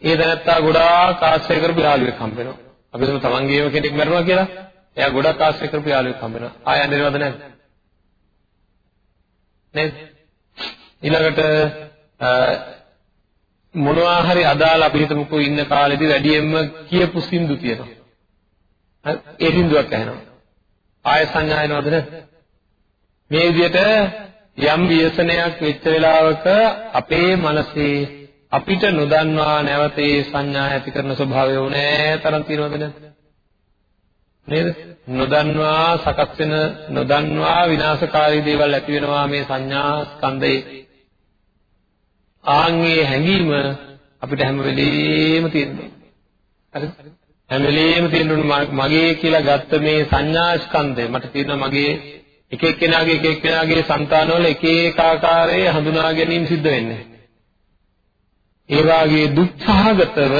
[SPEAKER 2] ඒ දැනත්තා ගොඩාක් ආශ්‍රය කරපු යාළුවෙක් හම්බ වෙනවා අපි හිතමු තමන්ගේම කෙනෙක් මරුණා කියලා. එයා ගොඩක් ආශ්‍රය කරපු යාළුවෙක් හම්බ වෙනවා ආය යන්නේවද නැද්ද? නේද ඊළඟට මොනවා හරි අදාළ අපි හිතමුකෝ ඉන්න කාලෙදි වැඩියෙන්ම කියපු සින්දු තියෙනවා. ඒ සින්දුවක් ඇහෙනවා. ආය සංඥා එනවද නැද්ද? මේ විදිහට යම් ව්‍යසනයක් වෙච්ච වෙලාවක අපේ මනසේ අපිට නොදන්වා නැවතේ සංඥා ඇති කරන ස්වභාවය උනේ තරම් තියෙනවද නැද්ද? නේද? නොදන්වා සකස් වෙන නොදන්වා විනාශකාරී දේවල් ඇති වෙනවා මේ සංඥා ස්කන්ධයේ ආන්ගේ හැඟීම අපිට හැම වෙලෙම තියෙනවා. හරිද? හැම වෙලෙම තියෙනවා මගේ කියලා ගත්ත මේ සංඥා ස්කන්ධය මට තියෙනවා මගේ එක එක්කෙනාගේ එක එක්කෙනාගේ సంతානවල එක එක ආකාරයේ හඳුනා ගැනීම සිද්ධ වෙන්නේ. ඒ වාගේ දුක්ඛාගතව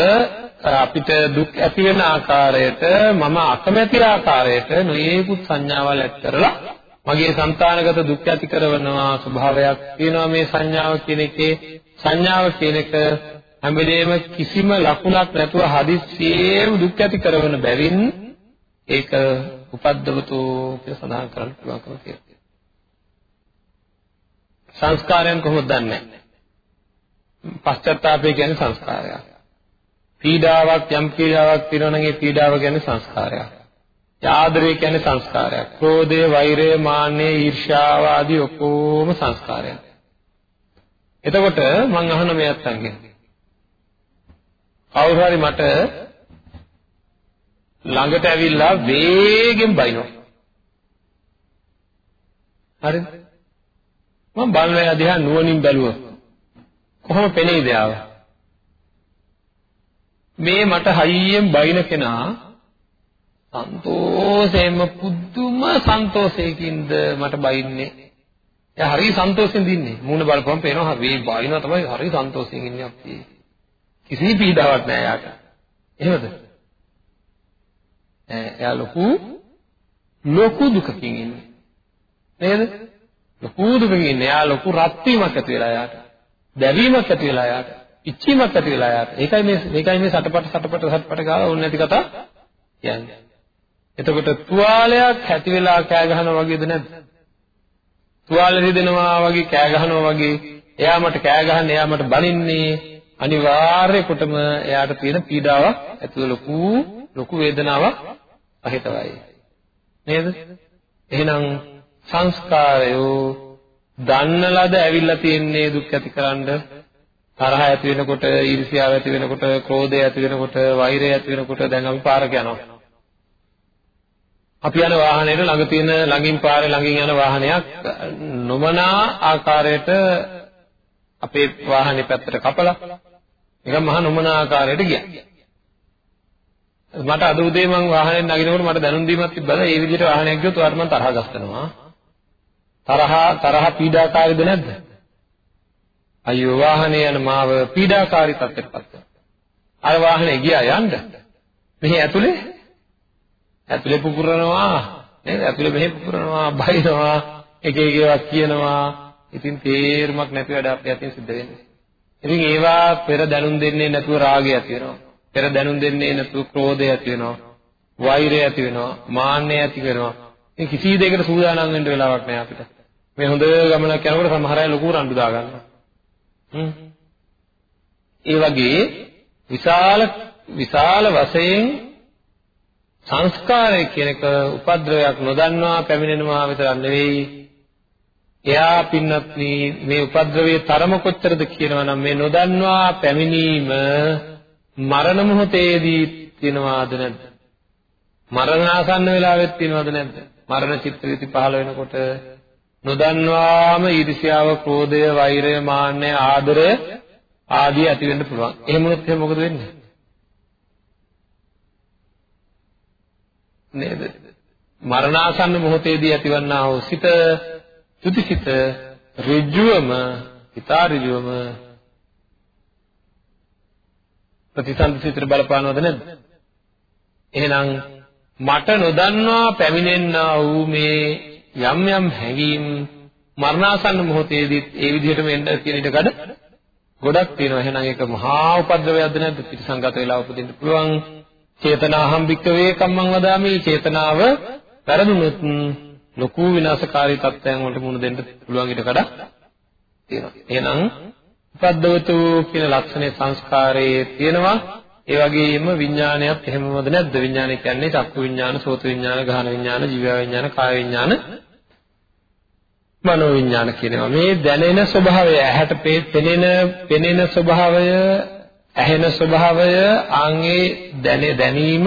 [SPEAKER 2] අපිට දුක් ඇති වෙන ආකාරයට මම අකමැති ආකාරයට නොයේකුත් සංඥාවල් ඇත් කරලා මගේ సంతානගත දුක් ඇති කරනවා ස්වභාවයක් තියෙනවා මේ සංඥාව කියන එකේ සංඥාව කියන එක හැම වෙලේම කිසිම ලකුණක් නැතුව හදිස්සියෙම දුක් ඇති කරන බැවින් ඒක උපද්දවතු කියලා සඳහන් කරන්න පුළුවන්කම තියෙනවා. සංස්කාරයන් කොහොමද දන්නේ? පශ්චාත්තාපය කියන්නේ සංස්කාරයක්. පීඩාවක් යම් පීඩාවක් තියෙනවා නම් ඒ පීඩාව කියන්නේ සංස්කාරයක්. ආදරය කියන්නේ සංස්කාරයක්. ක්‍රෝධය, වෛරය, මාන්නය, ඊර්ෂ්‍යාව ආදී ඔක්කොම සංස්කාරයන්. එතකොට මම අහන මේ අත්තන්ගෙන් කවුරු හරි මට ළඟට ඇවිල්ලා වේගෙන් බයිනවා. හරිද? මම බලනවා දිහා නුවණින් බැලුවා. කොහොම පෙනේද ආව? මේ මට හයියෙන් බයින කෙනා සන්තෝෂයෙන්ම පුදුම සන්තෝෂයකින්ද මට බයින්නේ. එයා හරි සන්තෝෂෙන් දින්නේ. මූණ බලපුවම පේනවා හරි බයිනවා තමයි හරි සන්තෝෂයෙන් ඉන්නේ අපි. කිසි පීඩාවක් නෑ යාට. එහෙමද? එයා ලොකු ලොකු දුකකින් ඉන්නේ. නේද? ලොකු දුකකින් ඉන්නේ. එයා ලොකු රත් වීමක් ඇති වෙලා යාට. දැවීමක් ඇති වෙලා යාට. ඉච්චීමක් ඇති වෙලා යාට. ඒකයි මේ මේකයි මේ සටපට සටපට සටපට ගාලා ඕනේ නැති කතා කියන්නේ. එතකොට තුවාලයක් ඇති වෙලා කෑ ගහනවා වගේද නැද්ද? තුවාල රිදෙනවා වගේ කෑ ගහනවා වගේ එයා මට කෑ ගහන්නේ එයා මට බනින්නේ. අනිවාර්යකොටම එයාට තියෙන පීඩාවක් ඇතුළ ලොකු ලොකු වේදනාවක් අහිතවයි. නේද? එහෙනම් සංස්කාරයෝ දන්න ලද ඇවිල්ලා තියෙන්නේ දුක් ඇතිකරන්න තරහ ඇති වෙනකොට ඊර්ෂ්‍යාව ඇති වෙනකොට ක්‍රෝධය ඇති වෙනකොට වෛරය ඇති වෙනකොට දැන් අපි පාරක යනවා. අපි යන වාහනේට ළඟ තියෙන ළඟින් පාරේ ළඟින් යන වාහනයක් නොමනා ආකාරයට අපේ වාහනේ පැත්තට කපලා ඒක මහා නොමනා ආකාරයට ගියා. මට අද උදේ මං වාහනේ නගිනකොට මට දැනුම් දීමක් තිබ්බද ඒ විදිහට වාහනයක් ගියොත් ඔයාලට මං තරහ ගස්සනවා. තරහ තරහ පීඩාකාරීද නැද්ද? අයියෝ වාහනේ යන මාව පීඩාකාරී තත්ත්වයකට පත් කරනවා. අර වාහනේ ගියා යන්න. මෙහි ඇතුලේ ඇතුලේ පුපුරනවා නේද? ඇතුලේ මෙහෙ පුපුරනවා, බයිනවා, එක එක ඒවා කියනවා. ඉතින් තේරුමක් නැති වැඩ අපේ අතින් සිද්ධ වෙන්නේ. ඉතින් ඒවා පෙර දැනුම් දෙන්නේ නැතුව රාගය ඇති වෙනවා. පෙර දැනුම් දෙන්නේ නැතුව ක්‍රෝධය ඇති වෙනවා. වෛරය ඇති වෙනවා. මාන්නය ඇති වෙනවා. ඉතින් කිසි දෙයකට සූදානම් වෙන්න වෙලාවක් නැහැ අපිට. මේ හොඳ ගමනක් යනකොට සමහර අය ලොකු රණ්ඩු දා ගන්නවා. ඒ වගේ විශාල විශාල වශයෙන් සංස්කාරය කියන එක උපද්‍රවයක් නොදන්නවා පැමිණෙනවා විතරක් නෙවෙයි එයා පින්නත් මේ උපද්‍රවයේ තරම කොච්චරද කියනවා නම් මේ නොදන්නවා පැමිණීම මරණ මොහොතේදී තියනවාද නැද්ද මරණාසන්න වෙලාවෙත් තියනවාද නැද්ද මරණ චිත්ත වීති පහළ වෙනකොට නොදන්වාම ඊර්ෂ්‍යාව, ක්‍රෝධය, වෛරය, මාන්නය, ආදරය ආදී ඇති වෙන්න පුළුවන්. එහෙම වුණොත් එහෙනම් මොකද වෙන්නේ? නේද? මරණාසන්න මොහොතේදී ඇතිවන්නා වූ සිත, තුතිසිත ඍජුවම, හිතා ඍජුවම ප්‍රතිසන්දිසිතට බලපානවද නැද්ද? එහෙනම් මට නොදන්වා පැමිණෙන්නා වූ මේ යම් යම් හැඟීම් මරණාසන්න මොහොතේදී ඒ විදිහටම එන්න තියෙන ඉඩකඩ ගොඩක් තියෙනවා. එහෙනම් ඒක මහා උපද්‍රවයක්ද නැද්ද? පිටිසංගත වෙලා උපදින්න පුළුවන්. චේතනාහම් භික්කවේ කම්මං වදාමි. චේතනාව වැරදුනොත් ලොකු විනාශකාරී තත්ත්වයන් වලට මුහුණ දෙන්න පුළුවන් ඉඩකඩ තියෙනවා. එහෙනම් උපද්දවතු කියන ලක්ෂණේ සංස්කාරයේ තියෙනවා. ඒ වගේම විඥානයත් එහෙමමද නැද්ද? විඥානය කියන්නේ චක්කු විඥාන, සෝත විඥාන, ගහන විඥාන, ජීව විඥාන, කාය විඥාන, මනෝ විඥාන කියනවා. මේ දැනෙන ස්වභාවය, ඇහැට පෙනෙන, පෙනෙන ස්වභාවය, ඇහෙන ස්වභාවය, ආන්ගේ දැනීම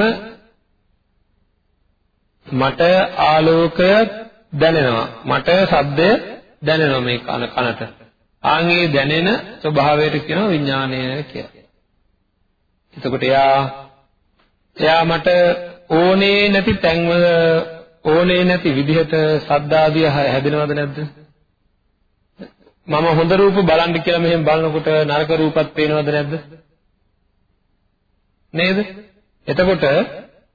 [SPEAKER 2] මට ආලෝකය දැනෙනවා. මට ශබ්දය දැනෙනවා මේ කන කනට. ආන්ගේ දැනෙන ස්වභාවයට කියනවා විඥානය කියලා. එතකොට එයා එයා මට ඕනේ නැති තැන්වල ඕනේ නැති විදිහට සද්දාදිය හැදෙනවද නැද්ද? මම හොඳ රූප බලන්න කියලා මෙහෙම බලනකොට නරක රූපත් පේනවද නැද්ද? නේද? එතකොට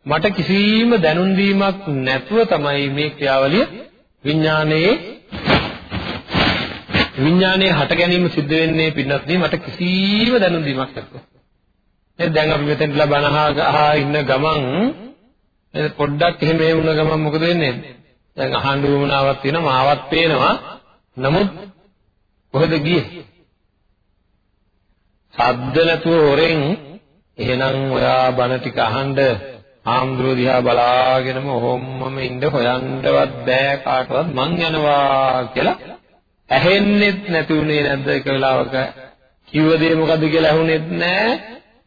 [SPEAKER 2] මට කිසිම දැනුම් දීමක් නැතුව තමයි මේ ක්‍රියාවලිය විඥානයේ විඥානයේ හට ගැනීම සිද්ධ වෙන්නේ පින්නත් මට කිසිම දැනුම් දීමක් නැතුව. නේද? දැන් අපි මෙතෙන්ලා බනහා ඉන්න ගමන් නේද? පොඩ්ඩක් එහෙම ඒ වුණ ගමන් මොකද වෙන්නේ? දැන් අහන්න උවමනාවක් තියෙනවා මාවත් පේනවා. නමුත් කොහෙද ගියේ? සද්ද නැතුව හොරෙන් එහෙනම් ඔයා බන ටික අහන්න ආම්ද්‍රෝ දිහා බලාගෙනම ඔහොමම ඉන්න හොයන්නවත් බෑ කාටවත් මං යනවා කියලා ඇහෙන්නෙත් නැති උනේ නැද්ද එක වෙලාවක? කිව්ව දේ මොකද්ද කියලා ඇහුනෙත් නෑ.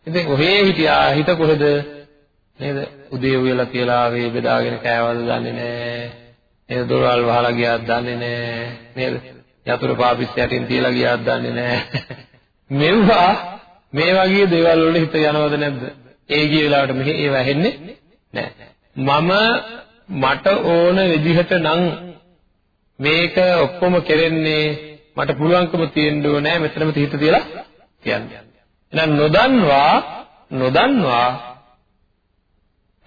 [SPEAKER 2] ඉතින් ඔහේ හිටියා. හිත කොහෙද? නේද? උදේ උයලා කියලා ආවේ බෙදාගෙන කෑවද දන්නේ නැහැ නේද? දොරවල් වහලා ගියාද දන්නේ නැහැ නේද? යතුරු පාපිස් යටින් තියලා ගියාද දන්නේ නැහැ මෙව්වා මේ වගේ දේවල් වල හිත යනවද නැද්ද? ඒ ගිය වෙලාවට මෙහි ඒව ඇහෙන්නේ නැහැ. මම මට ඕන විදිහට නම් මේක ඔක්කොම කෙරෙන්නේ මට පුළුවන්කම තියෙන්න ඕනේ මෙතනම හිත තියලා කියන්නේ. එහෙනම් නොදන්වා නොදන්වා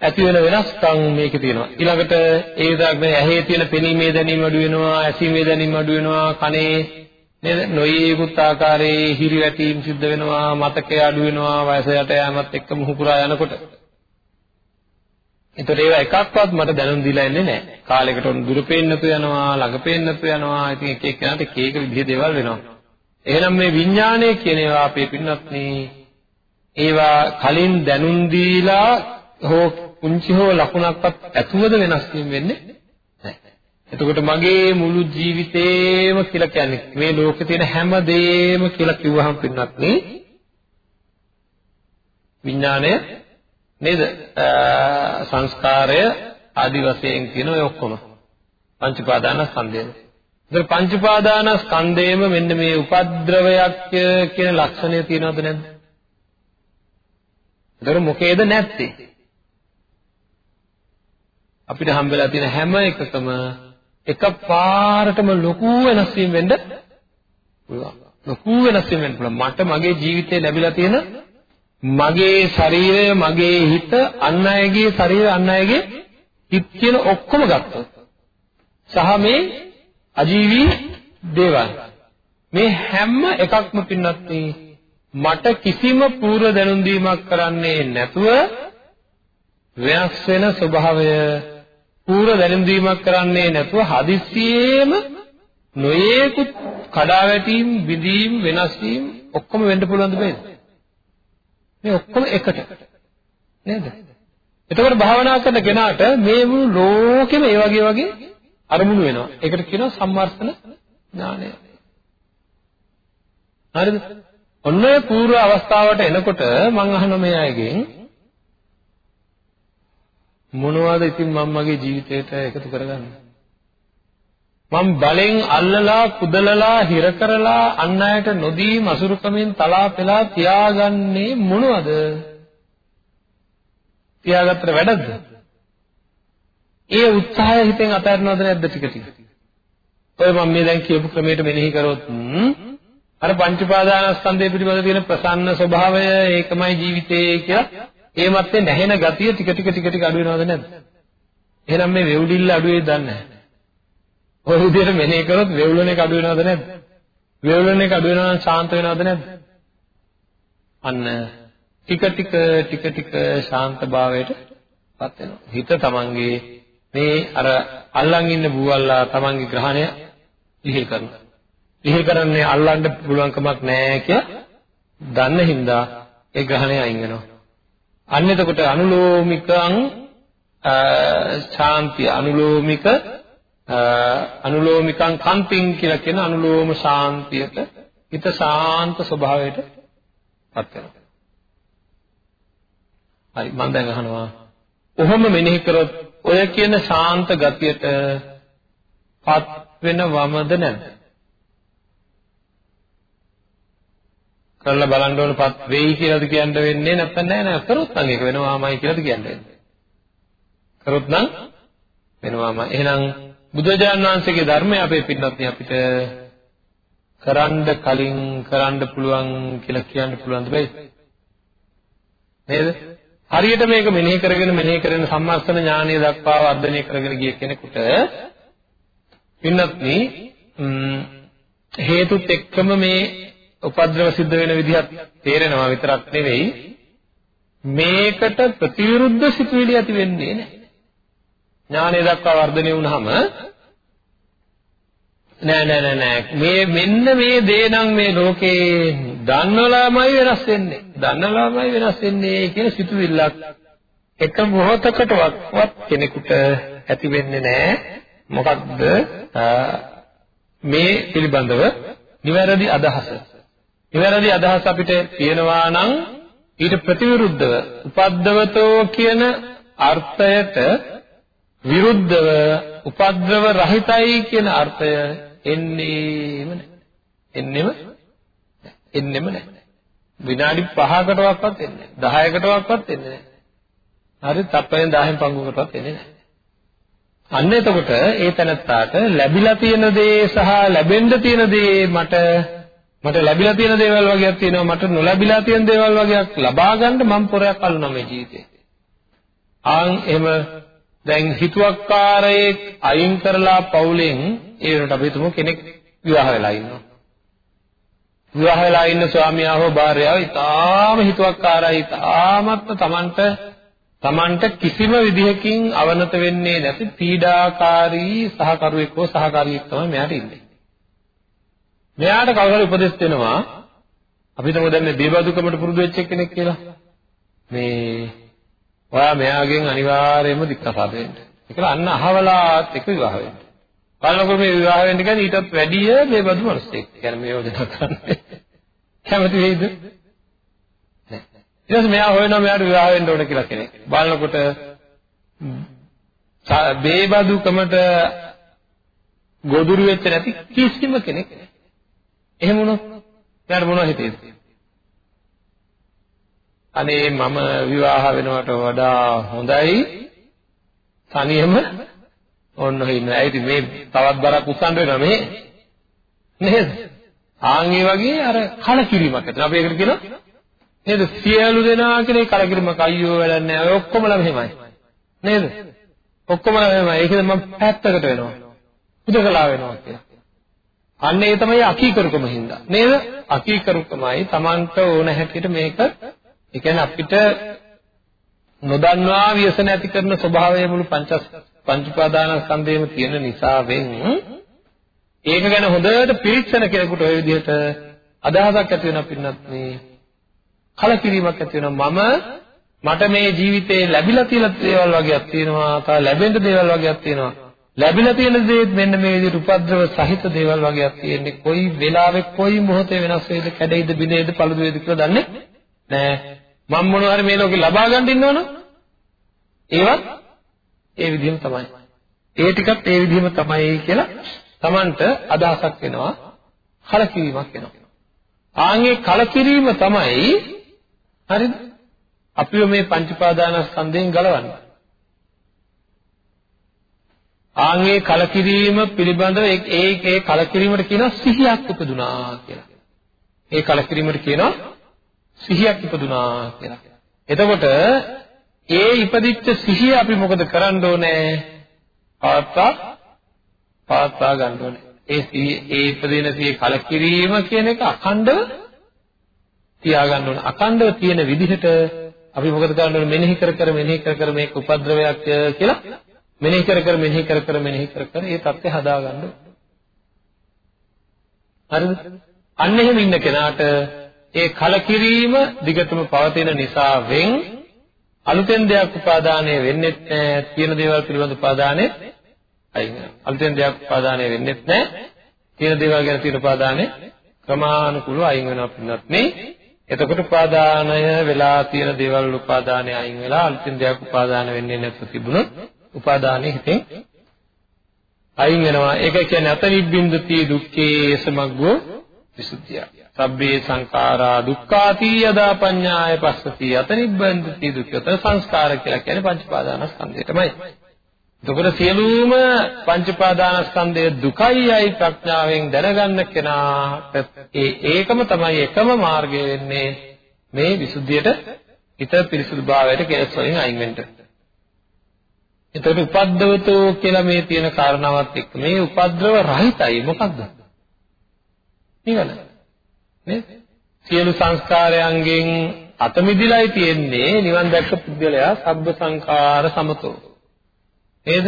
[SPEAKER 2] ඇති වෙන වෙනස්කම් මේකේ තියෙනවා. ඊළඟට ඒ විතරක් නෙවෙයි ඇහි තියෙන පෙනීමේ දැනීම අඩු වෙනවා, ඇසීමේ දැනීම අඩු වෙනවා, කනේ නේද? නොයේකුත් ආකාරයේ හිරිවැටීම් සිද්ධ වෙනවා, මතකය අඩු වෙනවා, වයස යට යාමත් එක්ක මුහුකුරා යනකොට. ඒතර ඒවා එකක්වත් මට දැනුම් දීලා ඉන්නේ නැහැ. කාලයකට උන් දුර පේන්නතු යනවා, ළඟ පේන්නතු යනවා. ඉතින් එක එක්කෙනාට එක එක විදිහේ දේවල් වෙනවා. එහෙනම් මේ විඥානය කියන ඒවා අපේ පින්වත්නි ඒවා කලින් දැනුම් දීලා හෝ කුංචි හෝ ලකුණක්වත් ඇතුවද වෙනස් වීම වෙන්නේ නැහැ. එතකොට මගේ මුළු ජීවිතේම කියලා කියන්නේ මේ ලෝකේ තියෙන හැම දෙයක්ම කියලා කිව්වහම පින්වත්නි විඥානය නේද සංස්කාරය ආදි වශයෙන් කියන ඔය ඔක්කොම පංච පාදාන ස්කන්ධය. ඒතර පංච උපාදානස්කන්ධයේම මෙන්න මේ උපද්‍රවයක් කියන ලක්ෂණය තියෙනවද නැද්ද? ඒතර මොකේද නැත්තේ? අපිට හම්බෙලා තියෙන හැම එකකම එකපාරටම ලොකු වෙනස් වීම වෙන්න පුළුවන්. ලොකු වෙනස් වීම වෙන්න පුළුවන්. මට මගේ ජීවිතේ ලැබිලා තියෙන මගේ ශරීරය, මගේ හිත, අන් අයගේ ශරීරය, අන් අයගේ හිත කියන ඔක්කොම ගත්තොත් සහ මේ අජීවී දේවල්. මේ හැම එකක්ම පින්නත් මට කිසිම පූර්ව දැනුම් දීමක් කරන්නේ නැතුව වෙනස් වෙන ස්වභාවය පූර්ව දැනුම් දීමක් කරන්නේ නැතුව හදිස්සියෙම නොයේකුත් කඩාවැටීම්, විදීම්, වෙනස් වීම ඔක්කොම වෙන්න පුළුවන්ද බෑද? මේ ඔක්කොම එකට. නේද? එතකොට භාවනා කරන කෙනාට මේ මුළු ලෝකෙම ඒ වගේ වගේ අරමුණු වෙනවා. ඒකට කියනවා සම්වර්ධන ඥානය. හරිද? ඔන්න ඔය පූර්ව අවස්ථාවට එනකොට මම අහන මේ අයගෙන් මොනවද ඉතින් මම මගේ ජීවිතේට එකතු කරගන්නේ? මම බලෙන් අල්ලලා කුදලලා හිර කරලා අන් අයට නොදී මසුරුකමින් තලා පෙලා තියාගන්නේ මොනවද? තියාගත්තට වැඩක්ද? ඒ උත්සාහය හිතෙන් අතහැරනවද නැද්ද ටික ටික? ඔය මම මේ දැන් කියපු ක්‍රමයට මෙනෙහි කරොත් අර පංච උපාදානස්කන්ධය පිළිබඳ තියෙන ප්‍රසන්න ස්වභාවය ඒකමයි ජීවිතේ කියලා ඒ මැත්තේ නැහෙන ගතිය ටික ටික ටික ටික අඩු වෙනවද නැද්ද? එහෙනම් මේ වෙවුඩිල්ල අඩු වෙයිද දන්නේ නැහැ. ඔය විදිහට මෙනෙහි කරොත් වෙවුලන එක අඩු වෙනවද නැද්ද? වෙවුලන එක අඩු වෙනවා නම් ශාන්ත වෙනවද නැද්ද? අන්න ටික ටික ටික ටික ශාන්ත භාවයට පත් වෙනවා. හිත තමන්ගේ මේ අර අල්ලන් ඉන්න බූවල්ලා තමන්ගේ ග්‍රහණය ඉහිල් කරනවා. ඉහිල් කරන්නේ අල්ලන්න පුළුවන් කමක් නැහැ කියලා දන්න හින්දා ඒ ග්‍රහණය අයින් වෙනවා. අන්න එතකොට අනුලෝමිකං ශාන්තිය අනුලෝමික අනුලෝමිකං කම්පින් කියලා කියන අනුලෝම ශාන්තියට හිත ශාන්ත ස්වභාවයට පත් වෙනවා. හරි මම දැන් අහනවා ඔහොම මෙනෙහි කරොත් ඔය කියන ශාන්ත ගතියට පත් වෙනවමද නැද්ද? කරලා බලන්න ඕනපත් වෙයි කියලාද කියන්න වෙන්නේ නැත්නම් නෑ නෑ කරොත් නම් ඒක වෙනවාමයි කියලාද කියන්න වෙන්නේ. කරොත් නම් වෙනවාමයි. එහෙනම් බුදුරජාණන් වහන්සේගේ ධර්මය අපේ පින්නත් අපිට කරන්න කලින් කරන්න පුළුවන් කියලා කියන්න පුළුවන්ද බැයි? නේද? හරියට මේක මෙනෙහි කරගෙන මෙනෙහි කරන සම්මාස්තන ඥානය දක්වා වර්ධනය කරගෙන ගිය කෙනෙකුට පින්නත්නි හේතුත් එක්කම මේ උපද්‍රව සිද්ධ වෙන විදිහත් තේරෙනවා විතරක් නෙවෙයි මේකට ප්‍රතිවිරුද්ධ සිතුවිලි ඇති වෙන්නේ නැහැ. ඥානය දක්වා වර්ධනය වුණාම නෑ නෑ නෑ නෑ මේ මෙන්න මේ දේ නම් මේ ලෝකේ දන්නලාමයි වෙනස් වෙන්නේ. දන්නලාමයි වෙනස් වෙන්නේ කියන සිතුවිල්ලක් එක මොහොතකටවත් කෙනෙකුට ඇති වෙන්නේ නෑ. මොකක්ද මේ පිළිබඳව නිවැරදි අදහස. නිවැරදි අදහස අපිට තියෙනවා නම් ඊට ප්‍රතිවිරුද්ධව උපද්දවතෝ කියන අර්ථයට විරුද්ධව උපද්‍රව රහිතයි කියන අර්ථය එන්නේම නැහැ. එන්නෙම එන්නෙම නැහැ. විනාඩි 5කටවත් එන්නේ නැහැ. 10කටවත් එන්නේ නැහැ. හරි තප්පයෙන් 10න් පංගුවකටවත් එන්නේ නැහැ. අන්න එතකොට ඒ තැනත්තාට ලැබිලා තියෙන දේ සහ ලැබෙන්න තියෙන දේ මට මට ලැබිලා තියෙන දේවල් වගේක් තියෙනවා මට නොලැබිලා තියෙන දේවල් වගේක් ලබා ගන්න මම පොරයක් අල්ලනවා මේ ජීවිතේ. ආන් එහෙම දැන් හිතුවක්කාරයෙක් අයින් කරලා පවුලෙන් ඒ වෙනට අපි හිතමු කෙනෙක් විවාහ වෙලා ඉන්නවා. විවාහ වෙලා ඉන්න ස්වාමියා හෝ භාර්යාව ඉතාම හිතුවක්කාරයි ඉතාමත්ම Tamanට Tamanට කිසිම විදිහකින් අවනත වෙන්නේ නැති පීඩාකාරී සහකරුවෙක් හෝ සහකාරියෙක් තමයි මෙයාට ඉන්නේ. මෙයාට කවුරු උපදෙස් දෙනවා අපි හිතමු දැන් මේ බේබදුකමට පුරුදු වෙච්ච කෙනෙක් කියලා. මේ ඔයා මෙයාගෙන් අනිවාර්යයෙන්ම දික්කසාද වෙන්න. ඒකලා අන්න අහවලාත් එක්ක විවාහ වෙන්න. බලනකොට මේ විවාහ වෙන්න කියන්නේ ඊටත් වැඩිය මේ බඳු මිනිස්සෙක්. කියන්නේ මේ යෝජනා කරන්නේ. කැමති වෙයිද? නෑ. ඊට පස්සේ මෙයා හොයනවා මෙයාට විවාහ වෙන්න ඕන කියලා කෙනෙක්. බලනකොට බේබදුකමට ගොදුරු වෙච්ච නැති කිසිම කෙනෙක් නෑ. එහෙම වුණොත් එයාට මොනවද හිතේද? අනේ මම විවාහ වෙනවට වඩා හොඳයි තනියම ඔන්න ඉන්න. ඒ ඉතින් මේ තවත් බරක් උස්සන්න වෙනවා මේ. නේද? ආන් ඒ වගේ අර කලකිරීමක් ඇති. අපි ඒකට කියනවා නේද? සියලු දෙනා කෙනේ කලකිරීමක් අයියෝ වැඩක් නැහැ. ඔය ඔක්කොමලා මෙහෙමයි. නේද? ඔක්කොමලා මෙහෙමයි. ඒකද මම පැත්තකට වෙනවා. උදකලා වෙනවා කියලා. අන්න ඒ තමයි අකීකරුකම හින්දා. නේද? අකීකරුකමයි Tamanට ඕන හැටියට මේක ඒ කියන්නේ අපිට නොදන්වා ව්‍යසන ඇති කරන ස්වභාවය මුළු පංච පංච උපාදානස්කන්ධයේම තියෙන නිසාවෙන් ඒක ගැන හොඳට පිරික්සන කෙනෙකුට ওই විදිහට අදහසක් ඇති වෙනවා පින්නත් මේ කලකිරීමක් ඇති වෙනවා මම මට මේ ජීවිතේ ලැබිලා තියෙන දේවල් වගේක් තියෙනවා තා ලැබෙන්න දේවල් වගේක් තියෙනවා ලැබිලා තියෙන දේත් මෙන්න මේ විදිහට උපද්‍රව සහිත දේවල් වගේක් තියෙන්නේ. කොයි වෙලාවෙ කොයි මොහොතේ වෙනස් වෙයිද කැඩෙයිද බිඳෙයිද පළුදු වේද කියලා දන්නේ නෑ මම මොනවා හරි මේ ලෝකේ ලබා ගන්න ඉන්නවනම් ඒවත් ඒ විදිහම තමයි. ඒ ටිකත් ඒ විදිහම තමයි කියලා Tamanට අදහසක් වෙනවා කලකිරීමක් වෙනවා ආන්ගේ කලකිරීම තමයි හරිද? අපිව මේ පංච පාදානස්කන්ධයෙන් ගලවන්නේ. ආන්ගේ කලකිරීම පිළිබඳව ඒ ඒ කලකිරීමට කියනවා සිහියක් උපදුනා කියලා. ඒ කලකිරීමට කියනවා සිහියක් ඉපදුනා කියලා. එතකොට ඒ ඉපදිච්ච සිහිය අපි මොකද කරන්න ඕනේ? පාත්තා පාත්තා ගන්න ඕනේ. ඒ ඒ ඉපදින සිහිය කලකිරීම කියන එක අඛණ්ඩව තියාගන්න ඕනේ. අඛණ්ඩව තියෙන විදිහට අපි මොකද කරන්න ඕනේ? මෙනෙහි කර කර මෙනෙහි කර කර මේක උපද්‍රවයක් කියලා මෙනෙහි කර කර මෙනෙහි කර කර මෙනෙහි කර කර ඒ தත්ත්වය හදාගන්න. හරිද? අන්න එහෙම ඉන්න කෙනාට ඒ කලකිරීම දිගටම පවතින නිසාවෙන් අලුතෙන් දෙයක් උපාදානය වෙන්නේ නැහැ. තියෙන දේවල් පිළිබඳ උපාදානය අයින් වෙනවා. අලුතෙන් දෙයක් උපාදානය වෙන්නේ නැහැ. තියෙන දේවල් ගැන තියෙන උපාදානය ක්‍රමානුකූලව අයින් වෙනවා පින්නත් මේ. එතකොට උපාදානය වෙලා තියෙන දේවල් උපාදානය අයින් වෙලා අලුතෙන් දෙයක් උපාදාන වෙන්නේ නැතුව තිබුණොත් උපාදානයේ හිතෙන් අයින් වෙනවා. ඒක කියන්නේ අතනිබ්බින්දති දුක්ඛේ සමග්ගෝ විසුද්ධිය. සබ්බේ සංඛාරා දුක්ඛාති යදා පඤ්ඤාය පස්සති අතනිබ්බින්දති දුක්ඛත සංස්කාර කියලා කියන්නේ පංච පාදානස්කන්ධයටමයි. එතකොට සියලුම පංච පාදානස්කන්ධය දුකයියි ප්‍රඥාවෙන් දැනගන්න කෙනාට ඒ ඒකම තමයි එකම මාර්ගය වෙන්නේ මේ විසුද්ධියට හිත පිරිසුදු භාවයට කෙලස් වලින් අයින් වෙන්න. එතකොට උපද්දවතෝ කියලා මේ තියෙන කාරණාවත් එක්ක මේ උපද්‍රව රහිතයි මොකද්ද? නිවන. නේද? සියලු සංස්කාරයන්ගෙන් අත මිදිලායි තියෙන්නේ නිවන් දැක්ක පුද්ගලයා සබ්බ සංඛාර සමතෝ. නේද?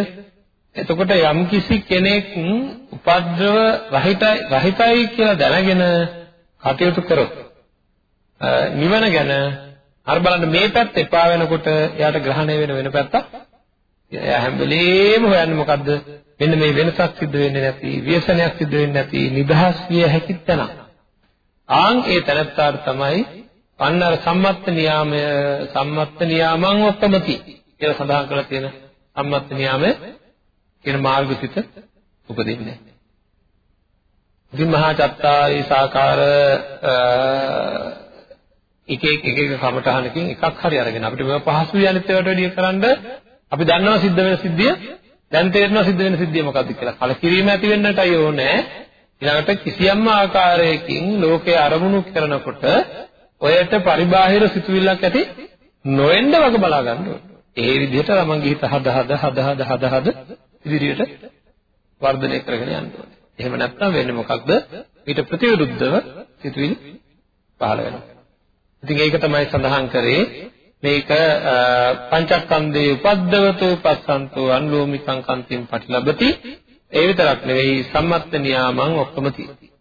[SPEAKER 2] එතකොට යම් කිසි කෙනෙක් උපද්‍රව රහිතයි රහිතයි කියලා දැනගෙන කටයුතු කරොත් නිවන ගැන අර බලන්න මේ පැත්ත එපා වෙනකොට එයාට ග්‍රහණය වෙන වෙන පැත්තක් එයා හැම වෙලේම හොයන්නේ මොකද්ද? මෙන්න මේ වෙනසක් සිද්ධ වෙන්නේ නැති, ව්‍යසනයක් සිද්ධ වෙන්නේ නැති, නිදහස් විය හැකි තැන. ආන් ඒ තැනත්තාට තමයි අන්නර සම්මත්ත නියාමය සම්මත්ත නියාමං ඔක්කමති කියලා සඳහන් කරලා තියෙන සම්මත්ත නියාමය කියන මාර්ගසිත උපදින්නේ. ඉතින් මහා චත්තාරී සාකාර එක එක එක එක කමඨහනකින් එකක් හරි අරගෙන අපිට මේවා පහසු යනිත් ඒවාට වැඩිය කරන්න අපි දන්නවා සිද්ධ වෙන සිද්ධිය දැන් තේරෙනවා සිද්ධ වෙන සිද්ධිය මොකක්ද කියලා. කලකිරීම ඇති වෙන්නටයි ඕනේ. ඊළඟට කිසියම් ආකාරයකින් ලෝකේ අරමුණු කරනකොට ඔයට පරිබාහිර සිතුවිල්ලක් ඇති නොවෙන්න වග බලා ගන්න ඕනේ. ඒ විදිහට ළමංගේ හිත හද හද හද හද හද හද ඉදිරියට වර්ධනය කරගෙන යන්න ඕනේ. එහෙම නැත්නම් වෙන්නේ මොකක්ද? ඊට ප්‍රතිවිරුද්ධව සිතුවිලි පහළ වෙනවා. ඉතින් ඒක තමයි සඳහන් කරේ මේක පංචස්කන්ධේ උපද්දවතෝ පස්සන්තෝ අනුලෝමිකං කන්තිම් පටිලබති. ඒ විතරක් නෙවෙයි සම්මත්ත නියාමං ඔක්කොම තියෙනවා.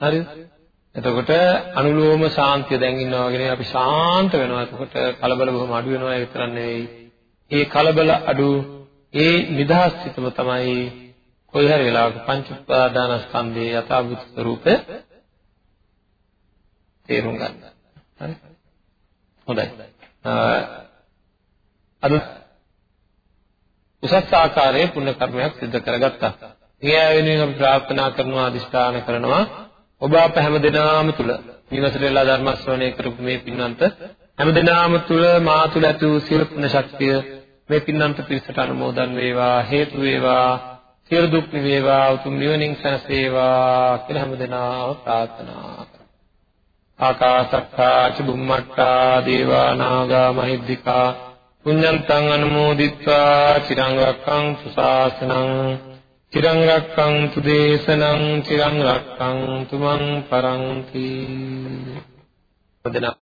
[SPEAKER 2] හරිද එතකොට අනුලෝම ශාන්තිය දැන් ඉන්නවා වගේ අපි ශාන්ත වෙනවා. එතකොට කලබල බොහොම අඩු වෙනවා ඒ විතරක් නෙවෙයි. ඒ කලබල අඩු ඒ නිදහස් සිතම තමයි කොයි හරි වෙලාවක පංච උපාදානස්කන්ධයේ යථාභූත ස්වરૂපය තේරුම් ගන්න. හරි? හොඳයි. අද උසස් ආකාරයේ පුණ්‍ය කර්මයක් සිදු කරගත්තා. ඒ වෙනුවෙන් අපි ප්‍රාර්ථනා කරනවා අදිෂ්ඨාන කරනවා ඔබ අප හැමදෙනාම තුල නිවසට වෙලා ධර්ම ශ්‍රවණය කරපු මේ පින්වන්ත හැමදෙනාම තුල මා තුල ඇති වූ සියලු පුණ්‍ය ශක්තිය මේ පින්වන්ත පිරිසට අනුමෝදන් වේවා හේතු වේවා සියලු දුක් නිවේවා උතුම් නිවනින් සැනසේවා කියලා හැමදෙනාම ප්‍රාර්ථනා ආකාසත්තා ච බුම්මත්තා දේවා නාග මහිද්దికා පුඤ්ඤන්තං අනුමෝදිත්වා චිරං රක්ඛන්තු ශාසනං චිරං රක්ඛන්තු දේශනං චිරං රක්ඛන්තු මං පරන්ති වදනා